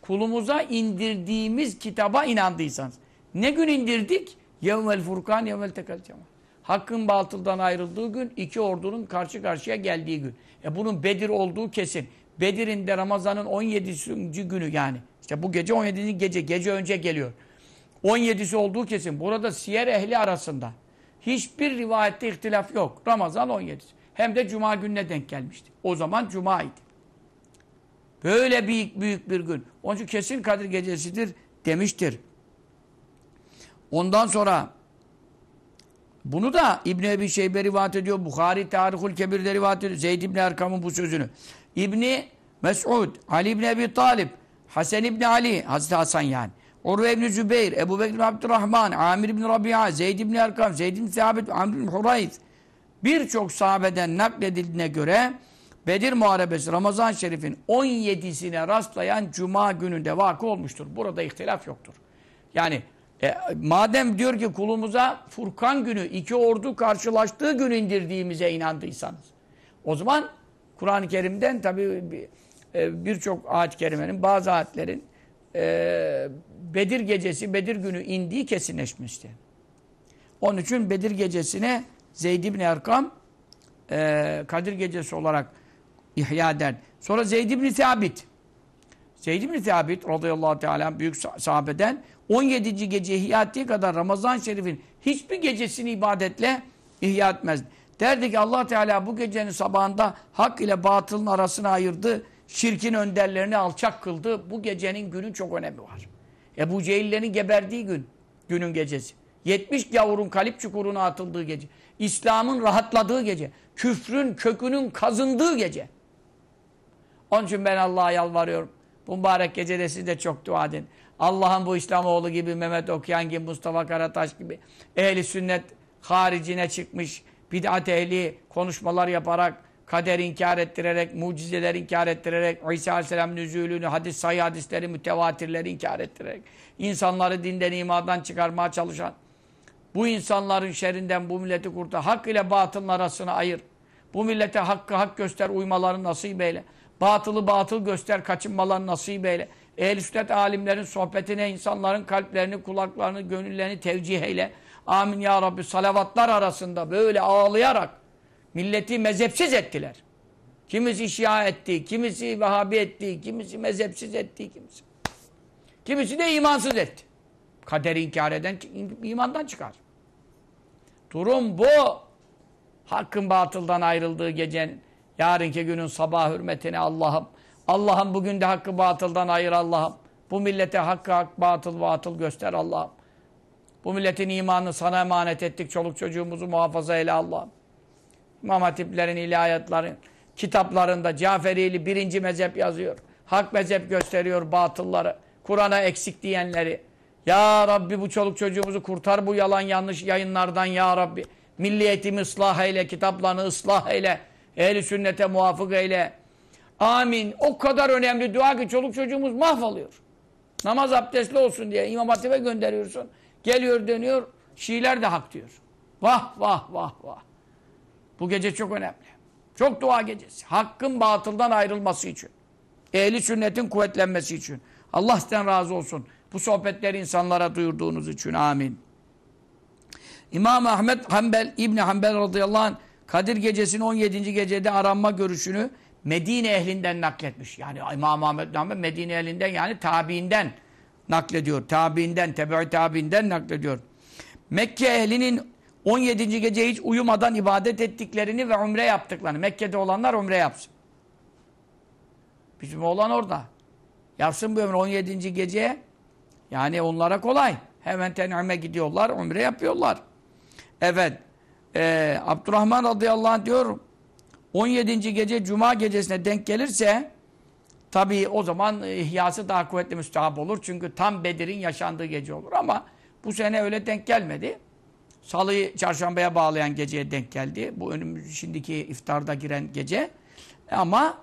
Kulumuza indirdiğimiz kitaba inandıysanız. Ne gün indirdik? Yevmel furkan, yevmel tekel cemal. Hakkın batıldan ayrıldığı gün, iki ordunun karşı karşıya geldiği gün. E bunun Bedir olduğu kesin. Bedir'in de Ramazan'ın 17. günü yani. İşte bu gece 17. gece, gece önce geliyor. 17'si olduğu kesin. Burada siyer ehli arasında. Hiçbir rivayette ihtilaf yok. Ramazan 17'si. Hem de Cuma gününe denk gelmişti. O zaman Cuma idi. Böyle büyük büyük bir gün. Onun için kesin Kadir gecesidir demiştir. Ondan sonra bunu da İbn Ebi Şeybe rivayet ediyor. Bukhari Tarihul Kebir'de rivayet ediyor. Zeyd İbni Erkam'ın bu sözünü. İbni Mes'ud, Ali İbni Ebi Talib, Hasan İbni Ali, Hazreti Hasan yani. Urve İbni Zübeyir, Ebu Bekir Abdurrahman, Amir İbni Rabia, Zeyd İbni Erkam, Zeyd İbni Sabit, Amr İbni Hurayz. Birçok sahabeden nakledildiğine göre Bedir Muharebesi Ramazan Şerif'in 17'sine rastlayan Cuma gününde vakı olmuştur. Burada ihtilaf yoktur. Yani e, madem diyor ki kulumuza Furkan günü iki ordu karşılaştığı gün indirdiğimize inandıysanız. O zaman Kur'an-ı Kerim'den tabi birçok ayet-i kerimenin bazı ayetlerin e, Bedir gecesi, Bedir günü indiği kesinleşmişti. Onun için Bedir gecesine Zeyd ibn Erkam e, Kadir gecesi olarak ihya eder. Sonra Zeyd ibn Sabit. Zeyd ibn Sabit radıyallahu teala büyük sahabeden 17. gece ihya ettiği kadar Ramazan Şerif'in hiçbir gecesini ibadetle ihya etmez. Derdi ki allah Teala bu gecenin sabahında hak ile batılın arasını ayırdı. Şirkin önderlerini alçak kıldı. Bu gecenin günü çok önemi var. Ebu Cehillerin geberdiği gün, günün gecesi. 70 gavurun kalip çukuruna atıldığı gece. İslam'ın rahatladığı gece. Küfrün kökünün kazındığı gece. Onun için ben Allah'a yalvarıyorum. Bu mübarek gecede siz de çok dua edin. Allah'ın bu İslamoğlu gibi, Mehmet Okyan gibi, Mustafa Karataş gibi ehli sünnet haricine çıkmış, bid'at ehli konuşmalar yaparak, kader inkar ettirerek, mucizeler inkar ettirerek, İsa Aleyhisselam nüzulünü, hadis, sayı hadisleri, mütevatirleri inkar ettirerek, insanları dinden, imadan çıkarmaya çalışan, bu insanların şerrinden bu milleti kurtar. Hak ile batılın arasını ayır. Bu millete hakkı hak göster, uymaları nasip eyle. Batılı batıl göster, kaçınmaları nasip eyle. Ehl-i sünnet alimlerin sohbetine, insanların kalplerini, kulaklarını, gönüllerini tevcih eyle. Amin ya Rabbi. Salavatlar arasında böyle ağlayarak milleti mezhepsiz ettiler. Kimisi Şia etti, kimisi Vehhabi etti, kimisi mezhepsiz etti, kimisi. Kimisi de imansız etti. Kaderi inkar eden imandan çıkar. Durum bu. Hakkın batıldan ayrıldığı gecenin, yarınki günün sabah hürmetine Allah'ım. Allah'ım bugün de hakkı batıldan ayır Allah'ım. Bu millete hakkı hak, batıl batıl göster Allah'ım. Bu milletin imanını sana emanet ettik. Çoluk çocuğumuzu muhafaza eyle Allah'ım. İmam hatiplerin, ilahiyatların kitaplarında Caferili birinci mezhep yazıyor. Hak mezhep gösteriyor batılları. Kur'an'a eksik diyenleri. Ya Rabbi bu çoluk çocuğumuzu kurtar bu yalan yanlış yayınlardan ya Rabbi. Milliyetimi ıslah eyle, kitaplarını ıslah eyle. Ehli sünnete muvafık eyle. Amin. O kadar önemli dua ki çoluk çocuğumuz mahvoluyor. Namaz abdestli olsun diye İmam Hatip'e gönderiyorsun. Geliyor dönüyor. Şiiler de hak diyor. Vah vah vah vah. Bu gece çok önemli. Çok dua gecesi. Hakkın batıldan ayrılması için. Ehli sünnetin kuvvetlenmesi için. Allah sizden razı olsun. Bu sohbetleri insanlara duyurduğunuz için. Amin. İmam Ahmet Hanbel, İbni Hanbel radıyallahu anh Kadir gecesinin 17. gecede aranma görüşünü Medine ehlinden nakletmiş. Yani İmam Ahmet Hanbel Medine ehlinden yani tabiinden naklediyor. Tabiinden, tebe tabiinden naklediyor. Mekke ehlinin 17. gece hiç uyumadan ibadet ettiklerini ve umre yaptıklarını. Mekke'de olanlar umre yapsın. Bizim olan orada. Yapsın bu ömrü 17. gece yani onlara kolay. Hemen ten'ime gidiyorlar, umre yapıyorlar. Evet. E, Abdurrahman radıyallahu anh diyor 17. gece Cuma gecesine denk gelirse tabii o zaman ihyası daha kuvvetli müstahap olur. Çünkü tam Bedir'in yaşandığı gece olur. Ama bu sene öyle denk gelmedi. Salıyı çarşambaya bağlayan geceye denk geldi. Bu önümüz şimdiki iftarda giren gece. Ama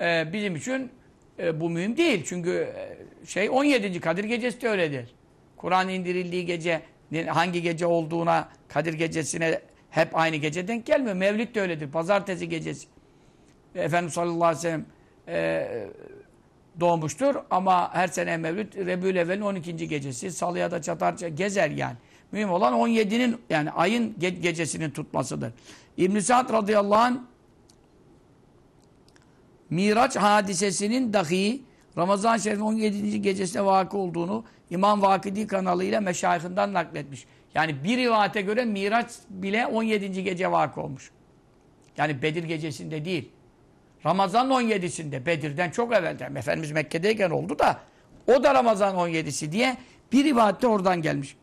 e, bizim için e, bu mühim değil. Çünkü e, şey 17. Kadir Gecesi de öyledir. Kur'an indirildiği gece hangi gece olduğuna Kadir Gecesi'ne hep aynı gece denk gelmiyor. Mevlid de öyledir. Pazartesi gecesi. Efendimiz sallallahu aleyhi ve sellem e, doğmuştur ama her sene Mevlid Rebül Evvel'in 12. gecesi. Salıya da çatarca gezer yani. Mühim olan 17'nin yani ayın ge gecesinin tutmasıdır. İbn-i Sa'd radıyallahu anh Miraç hadisesinin dahi Ramazan-ı Şerif'in 17. gecesinde vakı olduğunu İmam Vakidi kanalıyla meşayihinden nakletmiş. Yani bir rivayete göre Miraç bile 17. gece vakı olmuş. Yani Bedir gecesinde değil. Ramazan 17'sinde. Bedir'den çok evvelden. Efendimiz Mekke'deyken oldu da o da Ramazan 17'si diye bir rivayette oradan gelmiş.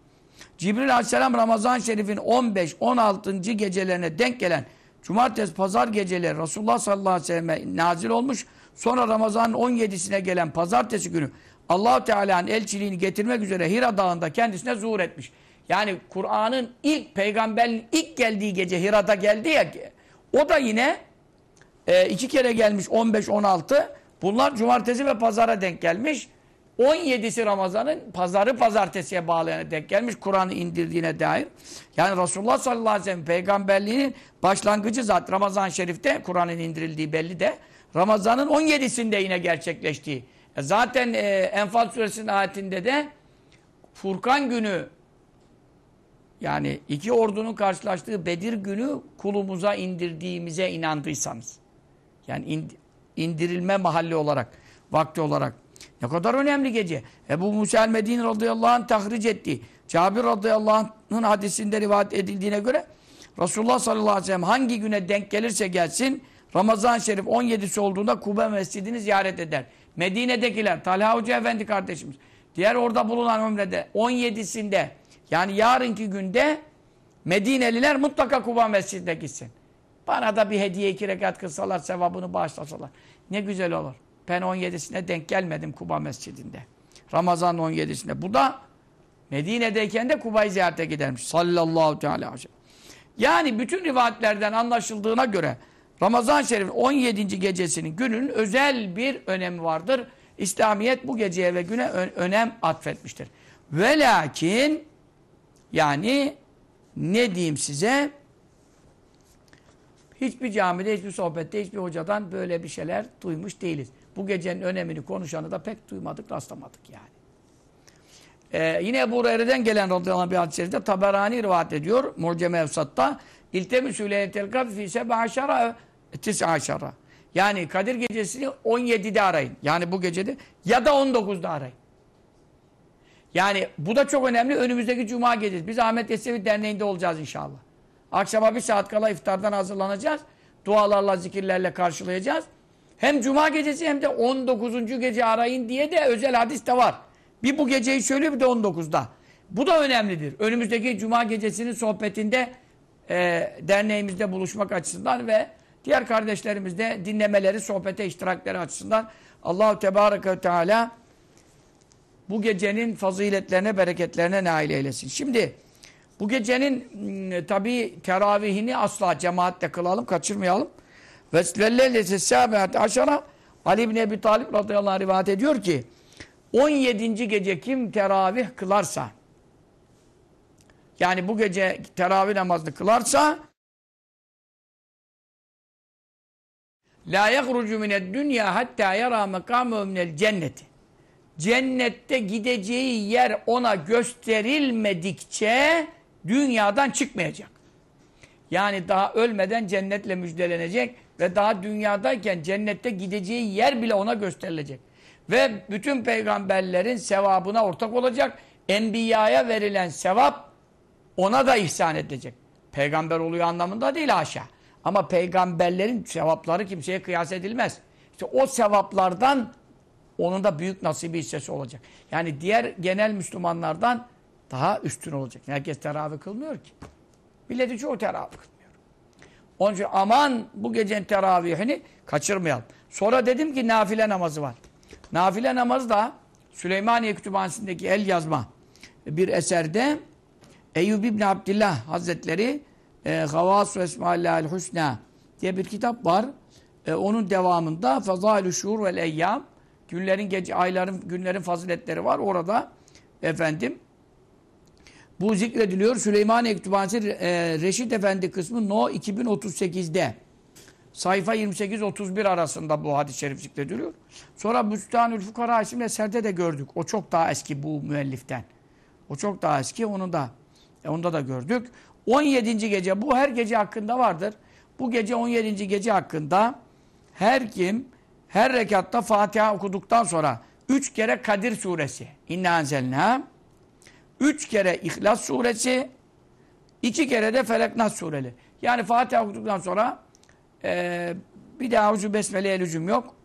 Cibril Aleyhisselam Ramazan Şerif'in 15-16. gecelerine denk gelen Cumartesi, pazar geceleri Resulullah sallallahu aleyhi ve selleme nazil olmuş. Sonra Ramazan'ın 17'sine gelen pazartesi günü allah Teala'nın elçiliğini getirmek üzere Hira Dağı'nda kendisine zuhur etmiş. Yani Kur'an'ın ilk, peygamberin ilk geldiği gece Hira'da geldi ya, o da yine e, iki kere gelmiş 15-16. Bunlar cumartesi ve pazara denk gelmiş. 17'si Ramazan'ın pazarı pazartesiye bağlayan denk gelmiş Kur'an'ı indirdiğine dair. Yani Resulullah sallallahu aleyhi ve sellem peygamberliğinin başlangıcı zaten Ramazan-ı Şerif'te Kur'an'ın indirildiği belli de Ramazan'ın 17'sinde yine gerçekleştiği. E zaten e, Enfal suresinin ayetinde de Furkan günü yani iki ordunun karşılaştığı Bedir günü kulumuza indirdiğimize inandıysanız. Yani indirilme mahalli olarak, vakti olarak. Ne kadar önemli gece. Ebu Musa el-Medine radıyallahu anh tahric etti. Cabir radıyallahu anh'ın hadisinde rivayet edildiğine göre Resulullah sallallahu aleyhi ve sellem hangi güne denk gelirse gelsin Ramazan-ı Şerif 17'si olduğunda Kube Mescidini ziyaret eder. Medine'dekiler, Talha Hoca Efendi kardeşimiz, diğer orada bulunan ömrede 17'sinde yani yarınki günde Medineliler mutlaka Kuba Mescidine gitsin. Bana da bir hediye iki rekat kılsalar, sevabını bağışlasalar. Ne güzel olur. Ben 17'sine denk gelmedim Kuba Mescidinde. Ramazan 17'sinde. Bu da Medine'deyken de Kuba'yı ziyarete gidermiş. Sallallahu teala aleyhi Yani bütün rivayetlerden anlaşıldığına göre Ramazan Şerif'in 17. gecesinin gününün özel bir önemi vardır. İslamiyet bu geceye ve güne önem atfetmiştir. Ve lakin yani ne diyeyim size hiçbir camide, hiçbir sohbette, hiçbir hocadan böyle bir şeyler duymuş değiliz. Bu gecenin önemini konuşanı da pek duymadık, rastlamadık yani. Ee, yine Ebu Hureyre'den gelen radıyallahu bir hadis-i şerifte Taberani rivayet ediyor. Mucem-i Efsat'ta İltemisü leyletel kadr fi sebe aşara aşara. Yani Kadir gecesini 17'de arayın. Yani bu gecede ya da 19'da arayın. Yani bu da çok önemli. Önümüzdeki Cuma gecesi. Biz Ahmet Yesevi Derneği'nde olacağız inşallah. Akşama bir saat kala iftardan hazırlanacağız. Dualarla, zikirlerle karşılayacağız. Hem Cuma gecesi hem de 19. gece arayın diye de özel hadis de var. Bir bu geceyi söylüyor bir de 19'da. Bu da önemlidir. Önümüzdeki Cuma gecesinin sohbetinde e, derneğimizde buluşmak açısından ve diğer kardeşlerimiz de dinlemeleri, sohbete iştirakleri açısından Allahu Tebareke ve bu gecenin faziletlerine, bereketlerine nail eylesin. Şimdi bu gecenin ıı, tabi teravihini asla cemaatle kılalım, kaçırmayalım. Ve vellellesi sâbehat aşara Ali İbni Ebi Talib radıyallahu anh rivayet ediyor ki 17. gece kim teravih kılarsa yani bu gece teravih namazını kılarsa La yehrucu mined dünya hatta yara mekamu minel cenneti. Cennette gideceği yer ona gösterilmedikçe dünyadan çıkmayacak. Yani daha ölmeden cennetle müjdelenecek ve daha dünyadayken cennette gideceği yer bile ona gösterilecek. Ve bütün peygamberlerin sevabına ortak olacak. Enbiyaya verilen sevap ona da ihsan edilecek. Peygamber oluyor anlamında değil haşa. Ama peygamberlerin sevapları kimseye kıyas edilmez. İşte o sevaplardan onun da büyük nasibi hissesi olacak. Yani diğer genel Müslümanlardan daha üstün olacak. Herkes teravih kılmıyor ki. Milleti çoğu teravih kılmıyor. Onun için aman bu gecenin teravihini kaçırmayalım. Sonra dedim ki nafile namazı var. Nafile namazı da Süleymaniye Kütüphanesi'ndeki el yazma bir eserde Eyyub İbni Abdillah Hazretleri e, Havas ve Hüsna diye bir kitap var. E, onun devamında Fazalü Şuur vel Eyyam günlerin, gece, ayların, günlerin faziletleri var. Orada efendim bu zikrediliyor. Süleymaniye Kütüphanesi e, Reşit Efendi kısmı No 2038'de. Sayfa 28-31 arasında bu hadis-i şerif zikrediliyor. Sonra Büstanül Fukara isimli eserde de gördük. O çok daha eski bu müelliften. O çok daha eski. Onu da e, onda da gördük. 17. gece bu her gece hakkında vardır. Bu gece 17. gece hakkında her kim her rekatta Fatiha okuduktan sonra üç kere Kadir suresi İnna enzelna üç kere İhlas suresi iki kere de Felek Nas sureli. Yani Fatiha okuduktan sonra e, bir daha Auzu Besmele'ye lüzum yok.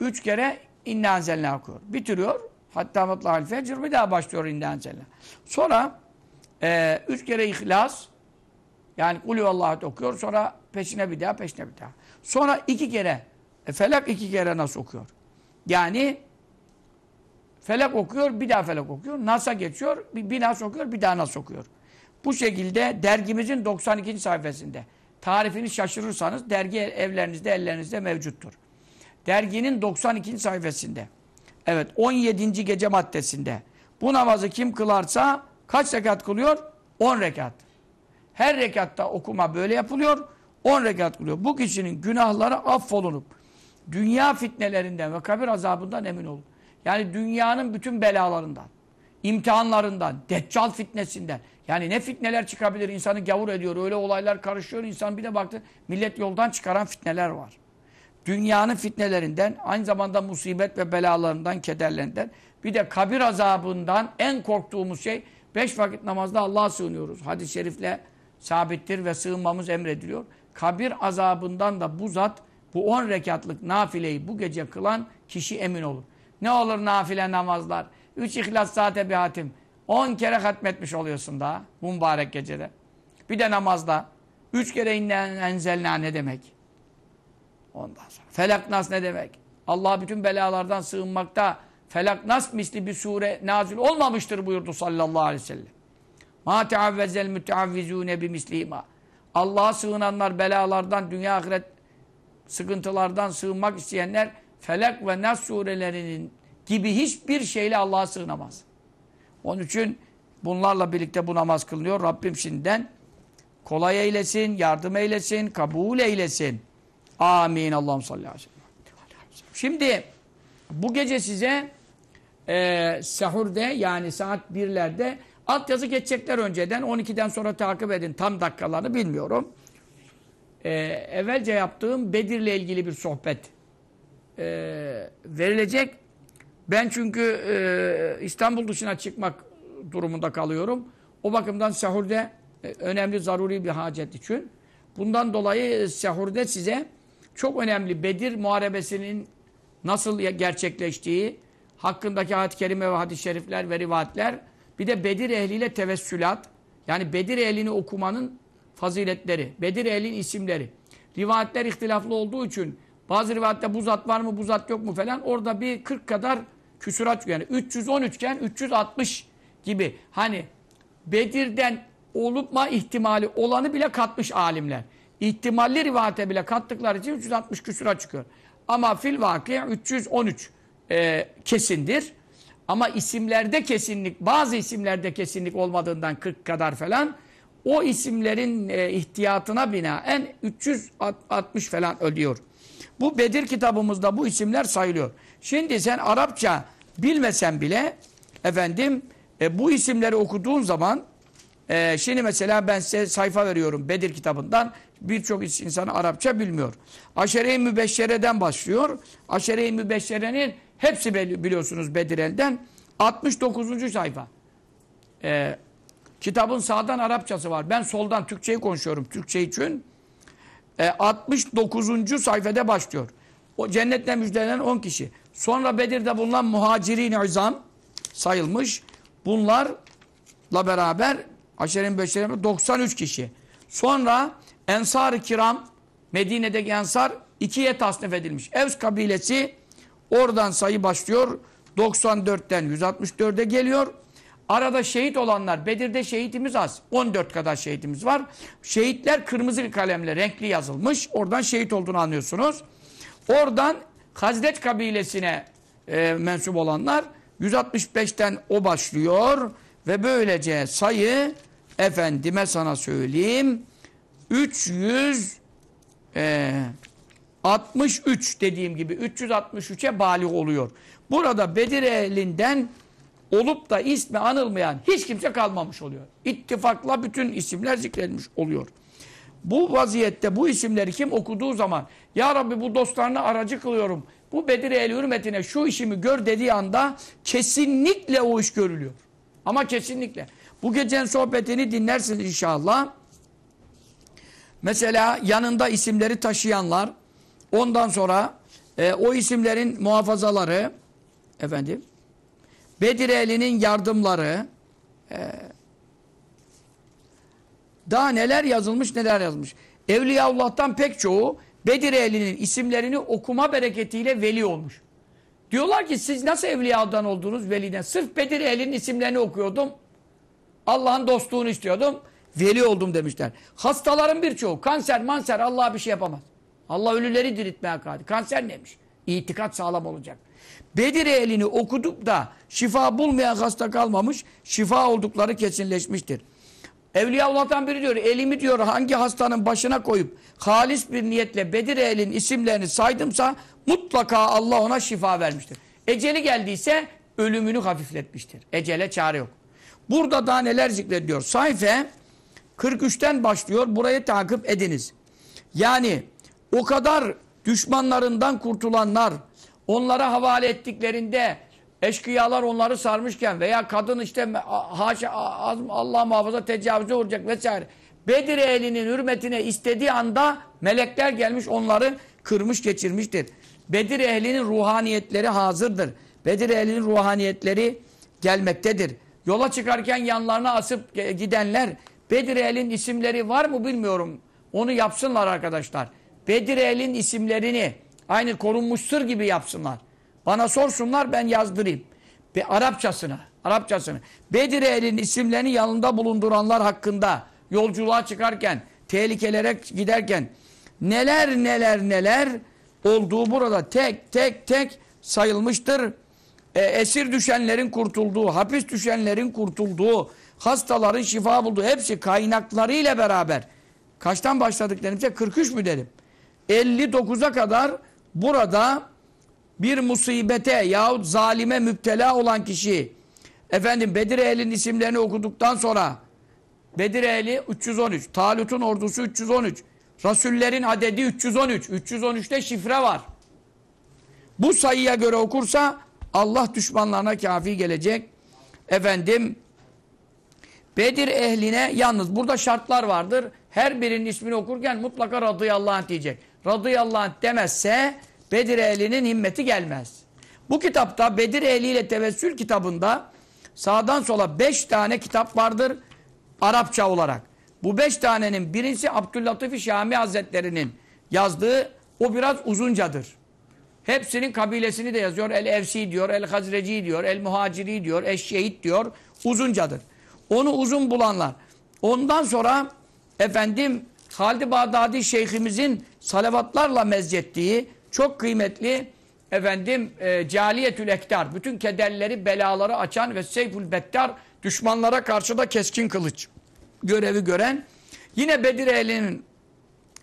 Üç kere İnna enzelna okuyor. Bitiriyor. Hatta matla'al fecr bir daha başlıyor İnna enzelna. Sonra e, üç kere İhlas yani Kulü Allah'ı okuyor. Sonra peşine bir daha, peşine bir daha. Sonra iki kere e, Felak iki kere Nas okuyor. Yani Felak okuyor, bir daha Felak okuyor. Nas'a geçiyor, bir, bir Nas okuyor, bir daha Nas okuyor. Bu şekilde dergimizin 92. sayfasında tarifini şaşırırsanız dergi evlerinizde, ellerinizde mevcuttur. Derginin 92. sayfasında evet 17. gece maddesinde bu namazı kim kılarsa kaç rekat kılıyor? 10 rekat. Her rekatta okuma böyle yapılıyor. 10 rekat kılıyor. Bu kişinin günahları affolunup dünya fitnelerinden ve kabir azabından emin olun. Yani dünyanın bütün belalarından, imtihanlarından, deccal fitnesinden. Yani ne fitneler çıkabilir? İnsanı gavur ediyor. Öyle olaylar karışıyor. İnsan bir de baktı millet yoldan çıkaran fitneler var. Dünyanın fitnelerinden, aynı zamanda musibet ve belalarından, kederlerinden, bir de kabir azabından en korktuğumuz şey beş vakit namazda Allah'a sığınıyoruz. Hadis-i şerifle sabittir ve sığınmamız emrediliyor. Kabir azabından da bu zat bu on rekatlık nafileyi bu gece kılan kişi emin olur. Ne olur nafile namazlar? Üç ihlas saate bir hatim. On kere hatmetmiş oluyorsun daha bu mübarek gecede. Bir de namazda. Üç kere innen enzelna ne demek? Ondan sonra. Felak nas ne demek? Allah bütün belalardan sığınmakta felak nas misli bir sure nazil olmamıştır buyurdu sallallahu aleyhi ve sellem. Ma teavvezel müteavvizûne bimislihima. Allah'a sığınanlar belalardan, dünya ahiret sıkıntılardan sığınmak isteyenler Felak ve Nas surelerinin gibi hiçbir şeyle Allah'a sığınamaz. Onun için bunlarla birlikte bu namaz kılınıyor. Rabbim şimdiden kolay eylesin, yardım eylesin, kabul eylesin. Amin. Allah'ım sallallahu aleyhi ve sellem. Şimdi bu gece size e, sahurde yani saat birlerde altyazı geçecekler önceden. 12'den sonra takip edin. Tam dakikalarını bilmiyorum. E, evvelce yaptığım Bedir'le ilgili bir sohbet e, verilecek. Ben çünkü e, İstanbul dışına çıkmak durumunda kalıyorum. O bakımdan sahurda e, önemli, zaruri bir hacet için. Bundan dolayı sahurda size çok önemli Bedir Muharebesi'nin nasıl gerçekleştiği, hakkındaki ayet-i kerime ve hadis-i şerifler ve rivayetler, bir de Bedir ehliyle tevessülat, yani Bedir ehlini okumanın faziletleri, Bedir ehlinin isimleri. Rivayetler ihtilaflı olduğu için bazı rivayette bu zat var mı, bu zat yok mu falan. Orada bir 40 kadar küsurat yani 313 iken 360 gibi. Hani Bedir'den olupma ihtimali olanı bile katmış alimler. İhtimalli rivayete bile kattıkları için 360 küsura çıkıyor. Ama fil vakı 313 e, kesindir. Ama isimlerde kesinlik, bazı isimlerde kesinlik olmadığından 40 kadar falan o isimlerin e, ihtiyatına binaen 360 falan ölüyor. Bu Bedir kitabımızda bu isimler sayılıyor. Şimdi sen Arapça bilmesen bile efendim e, bu isimleri okuduğun zaman e, şimdi mesela ben size sayfa veriyorum Bedir kitabından birçok insan Arapça bilmiyor. Aşere-i Mübeşşere'den başlıyor. Aşere-i Mübeşşere'nin hepsi biliyorsunuz Bedir elden. 69. sayfa. E, kitabın sağdan Arapçası var. Ben soldan Türkçeyi konuşuyorum. Türkçe için. E, 69. sayfada başlıyor. O cennetle müjdelenen 10 kişi. Sonra Bedir'de bulunan muhacirin izam sayılmış. Bunlarla beraber aşerin beşerin 93 kişi. Sonra Ensar-ı Kiram Medine'deki Ensar ikiye tasnif edilmiş. Evs kabilesi oradan sayı başlıyor. 94'ten 164'e geliyor. Arada şehit olanlar, Bedir'de şehitimiz az. 14 kadar şehitimiz var. Şehitler kırmızı kalemle renkli yazılmış. Oradan şehit olduğunu anlıyorsunuz. Oradan Hazret kabilesine e, mensup olanlar 165'ten o başlıyor. Ve böylece sayı efendime sana söyleyeyim 300 e, 63 dediğim gibi 363'e balik oluyor. Burada Bedir ehlinden olup da ismi anılmayan hiç kimse kalmamış oluyor. İttifakla bütün isimler zikredilmiş oluyor. Bu vaziyette bu isimleri kim okuduğu zaman Ya Rabbi bu dostlarını aracı kılıyorum. Bu Bedir ehli hürmetine şu işimi gör dediği anda kesinlikle o iş görülüyor. Ama kesinlikle. Bu gecenin sohbetini dinlersiniz inşallah. Mesela yanında isimleri taşıyanlar ondan sonra e, o isimlerin muhafazaları efendim Bedir ehlinin yardımları e, daha neler yazılmış neler yazmış. Evliyaullah'tan pek çoğu Bedir ehlinin isimlerini okuma bereketiyle veli olmuş. Diyorlar ki siz nasıl evliyadan oldunuz veliden? Sırf Bedir ehlinin isimlerini okuyordum. Allah'ın dostluğunu istiyordum. Veli oldum demişler. Hastaların birçoğu kanser manser Allah'a bir şey yapamaz. Allah ölüleri diriltmeye kadir. Kanser neymiş? İtikat sağlam olacak. Bedir elini okudup da şifa bulmayan hasta kalmamış, şifa oldukları kesinleşmiştir. Evliyaullah'tan biri diyor, elimi diyor hangi hastanın başına koyup halis bir niyetle Bedir elin isimlerini saydımsa mutlaka Allah ona şifa vermiştir. Eceli geldiyse ölümünü hafifletmiştir. Ecele çare yok. Burada daha neler zikrediyor? Sayfe 43'ten başlıyor. Burayı takip ediniz. Yani o kadar düşmanlarından kurtulanlar, onlara havale ettiklerinde eşkıyalar onları sarmışken veya kadın işte Allah muhafaza tecavüze uğrayacak vesaire. Bedir ehlinin hürmetine istediği anda melekler gelmiş onları kırmış geçirmiştir. Bedir ehlinin ruhaniyetleri hazırdır. Bedir ehlinin ruhaniyetleri gelmektedir. Yola çıkarken yanlarına asıp gidenler Bedir ehlin isimleri var mı bilmiyorum. Onu yapsınlar arkadaşlar. Bedir ehlin isimlerini aynı korunmuş sır gibi yapsınlar. Bana sorsunlar ben yazdırayım. Bir Arapçasını, Arapçasını. Bedir ehlin isimlerini yanında bulunduranlar hakkında yolculuğa çıkarken, tehlikelere giderken neler neler neler olduğu burada tek tek tek sayılmıştır. E, esir düşenlerin kurtulduğu, hapis düşenlerin kurtulduğu, hastaların şifa bulduğu hepsi kaynaklarıyla beraber. Kaçtan başladık denimse 43 mü dedim. 59'a kadar burada bir musibete yahut zalime müptela olan kişi efendim Bedir Ehl'in isimlerini okuduktan sonra Bedir Ehli 313, Talut'un ordusu 313, Rasullerin adedi 313, 313'te şifre var. Bu sayıya göre okursa Allah düşmanlarına kafi gelecek. Efendim Bedir ehline yalnız burada şartlar vardır. Her birinin ismini okurken mutlaka radıyallahu anh diyecek. Radıyallahu anh demezse Bedir ehlinin himmeti gelmez. Bu kitapta Bedir ehliyle tevessül kitabında sağdan sola beş tane kitap vardır Arapça olarak. Bu beş tanenin birincisi Abdüllatif Şami Hazretleri'nin yazdığı o biraz uzuncadır. Hepsinin kabilesini de yazıyor. El-Evsi diyor, El-Hazreci diyor, El-Muhaciri diyor, Eş-Şehit diyor. Uzuncadır. Onu uzun bulanlar. Ondan sonra efendim Halid-i Bağdadi Şeyhimizin salavatlarla mezzettiği çok kıymetli efendim e, Caliyetül Ektar. Bütün kederleri, belaları açan ve Seyful Bettar düşmanlara karşı da keskin kılıç görevi gören yine Bedir ehlinin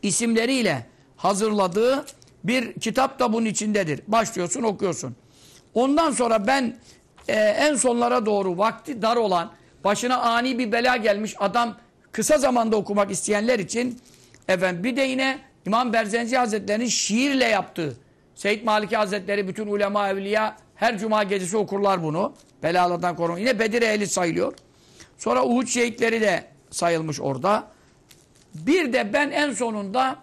isimleriyle hazırladığı bir kitap da bunun içindedir. Başlıyorsun okuyorsun. Ondan sonra ben e, en sonlara doğru vakti dar olan başına ani bir bela gelmiş adam kısa zamanda okumak isteyenler için efendim bir de yine İmam Berzenci Hazretleri'nin şiirle yaptığı Seyyid Maliki Hazretleri bütün ulema evliya her cuma gecesi okurlar bunu. Belalardan korun. Yine Bedir ehli sayılıyor. Sonra Uhud şehitleri de sayılmış orada. Bir de ben en sonunda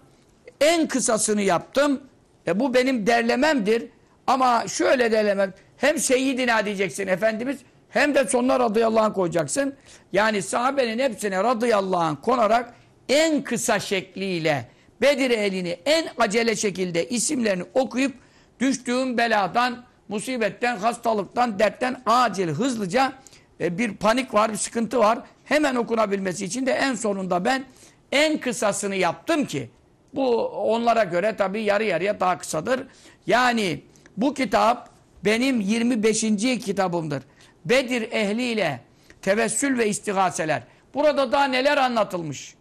en kısasını yaptım. E bu benim derlememdir. Ama şöyle de element. Hem seyyidina diyeceksin Efendimiz hem de sonuna radıyallahu anh koyacaksın. Yani sahabenin hepsine radıyallahu anh konarak en kısa şekliyle Bedir elini en acele şekilde isimlerini okuyup düştüğün beladan, musibetten, hastalıktan, dertten acil, hızlıca e, bir panik var, bir sıkıntı var. Hemen okunabilmesi için de en sonunda ben en kısasını yaptım ki bu onlara göre tabii yarı yarıya daha kısadır. Yani bu kitap benim 25. kitabımdır. Bedir ehliyle tevessül ve istigaseler. Burada daha neler anlatılmış.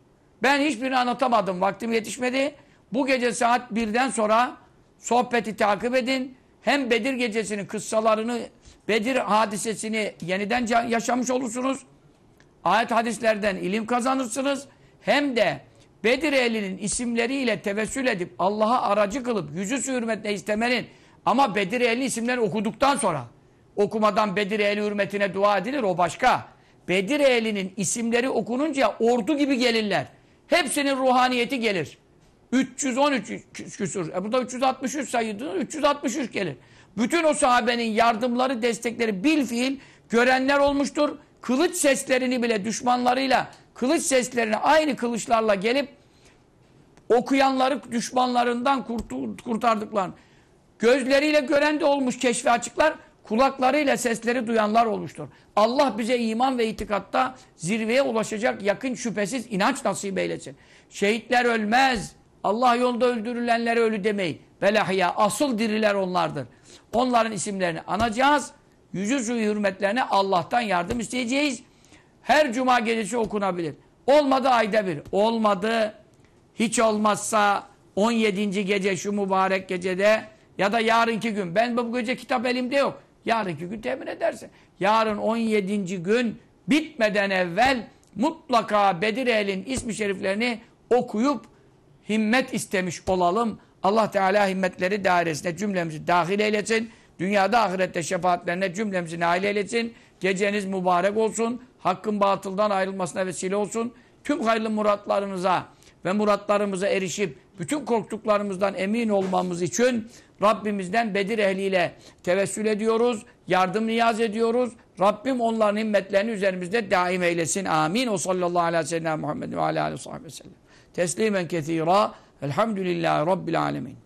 Ben hiçbirini anlatamadım. Vaktim yetişmedi. Bu gece saat 1'den sonra sohbeti takip edin. Hem Bedir gecesinin kıssalarını, Bedir hadisesini yeniden yaşamış olursunuz. Ayet hadislerden ilim kazanırsınız. Hem de Bedir ehlinin isimleriyle tevessül edip Allah'a aracı kılıp yüzü hürmetine istemenin ama Bedir ehlinin isimlerini okuduktan sonra okumadan Bedir ehli hürmetine dua edilir o başka. Bedir ehlinin isimleri okununca ordu gibi gelirler. Hepsinin ruhaniyeti gelir. 313 küsur. E burada 363 sayıdır. 363 gelir. Bütün o sahabenin yardımları, destekleri bil fiil görenler olmuştur. Kılıç seslerini bile düşmanlarıyla kılıç seslerini aynı kılıçlarla gelip okuyanları düşmanlarından kurtardıklar. Gözleriyle gören de olmuş keşfi açıklar. Kulaklarıyla sesleri duyanlar olmuştur. Allah bize iman ve itikatta zirveye ulaşacak yakın şüphesiz inanç nasip eylesin. Şehitler ölmez. Allah yolda öldürülenlere ölü demeyin. Velahya asıl diriler onlardır. Onların isimlerini anacağız. Yüzü suyu hürmetlerine Allah'tan yardım isteyeceğiz. Her cuma gecesi okunabilir. Olmadı ayda bir. Olmadı. Hiç olmazsa 17. gece şu mübarek gecede ya da yarınki gün. Ben bu gece kitap elimde yok. Yarınki gün temin edersin. Yarın 17. gün bitmeden evvel mutlaka Bedir Ehl'in ismi şeriflerini okuyup himmet istemiş olalım. Allah Teala himmetleri dairesine cümlemizi dahil eylesin. Dünyada ahirette şefaatlerine cümlemizi nail eylesin. Geceniz mübarek olsun. Hakkın batıldan ayrılmasına vesile olsun. Tüm hayırlı muratlarınıza ve muratlarımıza erişip bütün korktuklarımızdan emin olmamız için Rabbimizden Bedir ehliyle tevessül ediyoruz. Yardım niyaz ediyoruz. Rabbim onların himmetlerini üzerimizde daim eylesin. Amin. O sallallahu aleyhi ve sellem Muhammed ve aleyhi ve sellem. Teslimen kethira. Elhamdülillahi Rabbil alemin.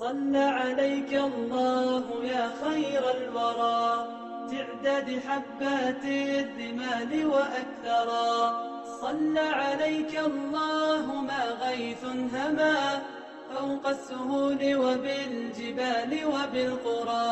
صلى عليك الله يا خير الورى تعداد حبات الرمال وأكثرا صلى عليك الله ما غيث هما فوق السهول وبالجبال وبالقرى.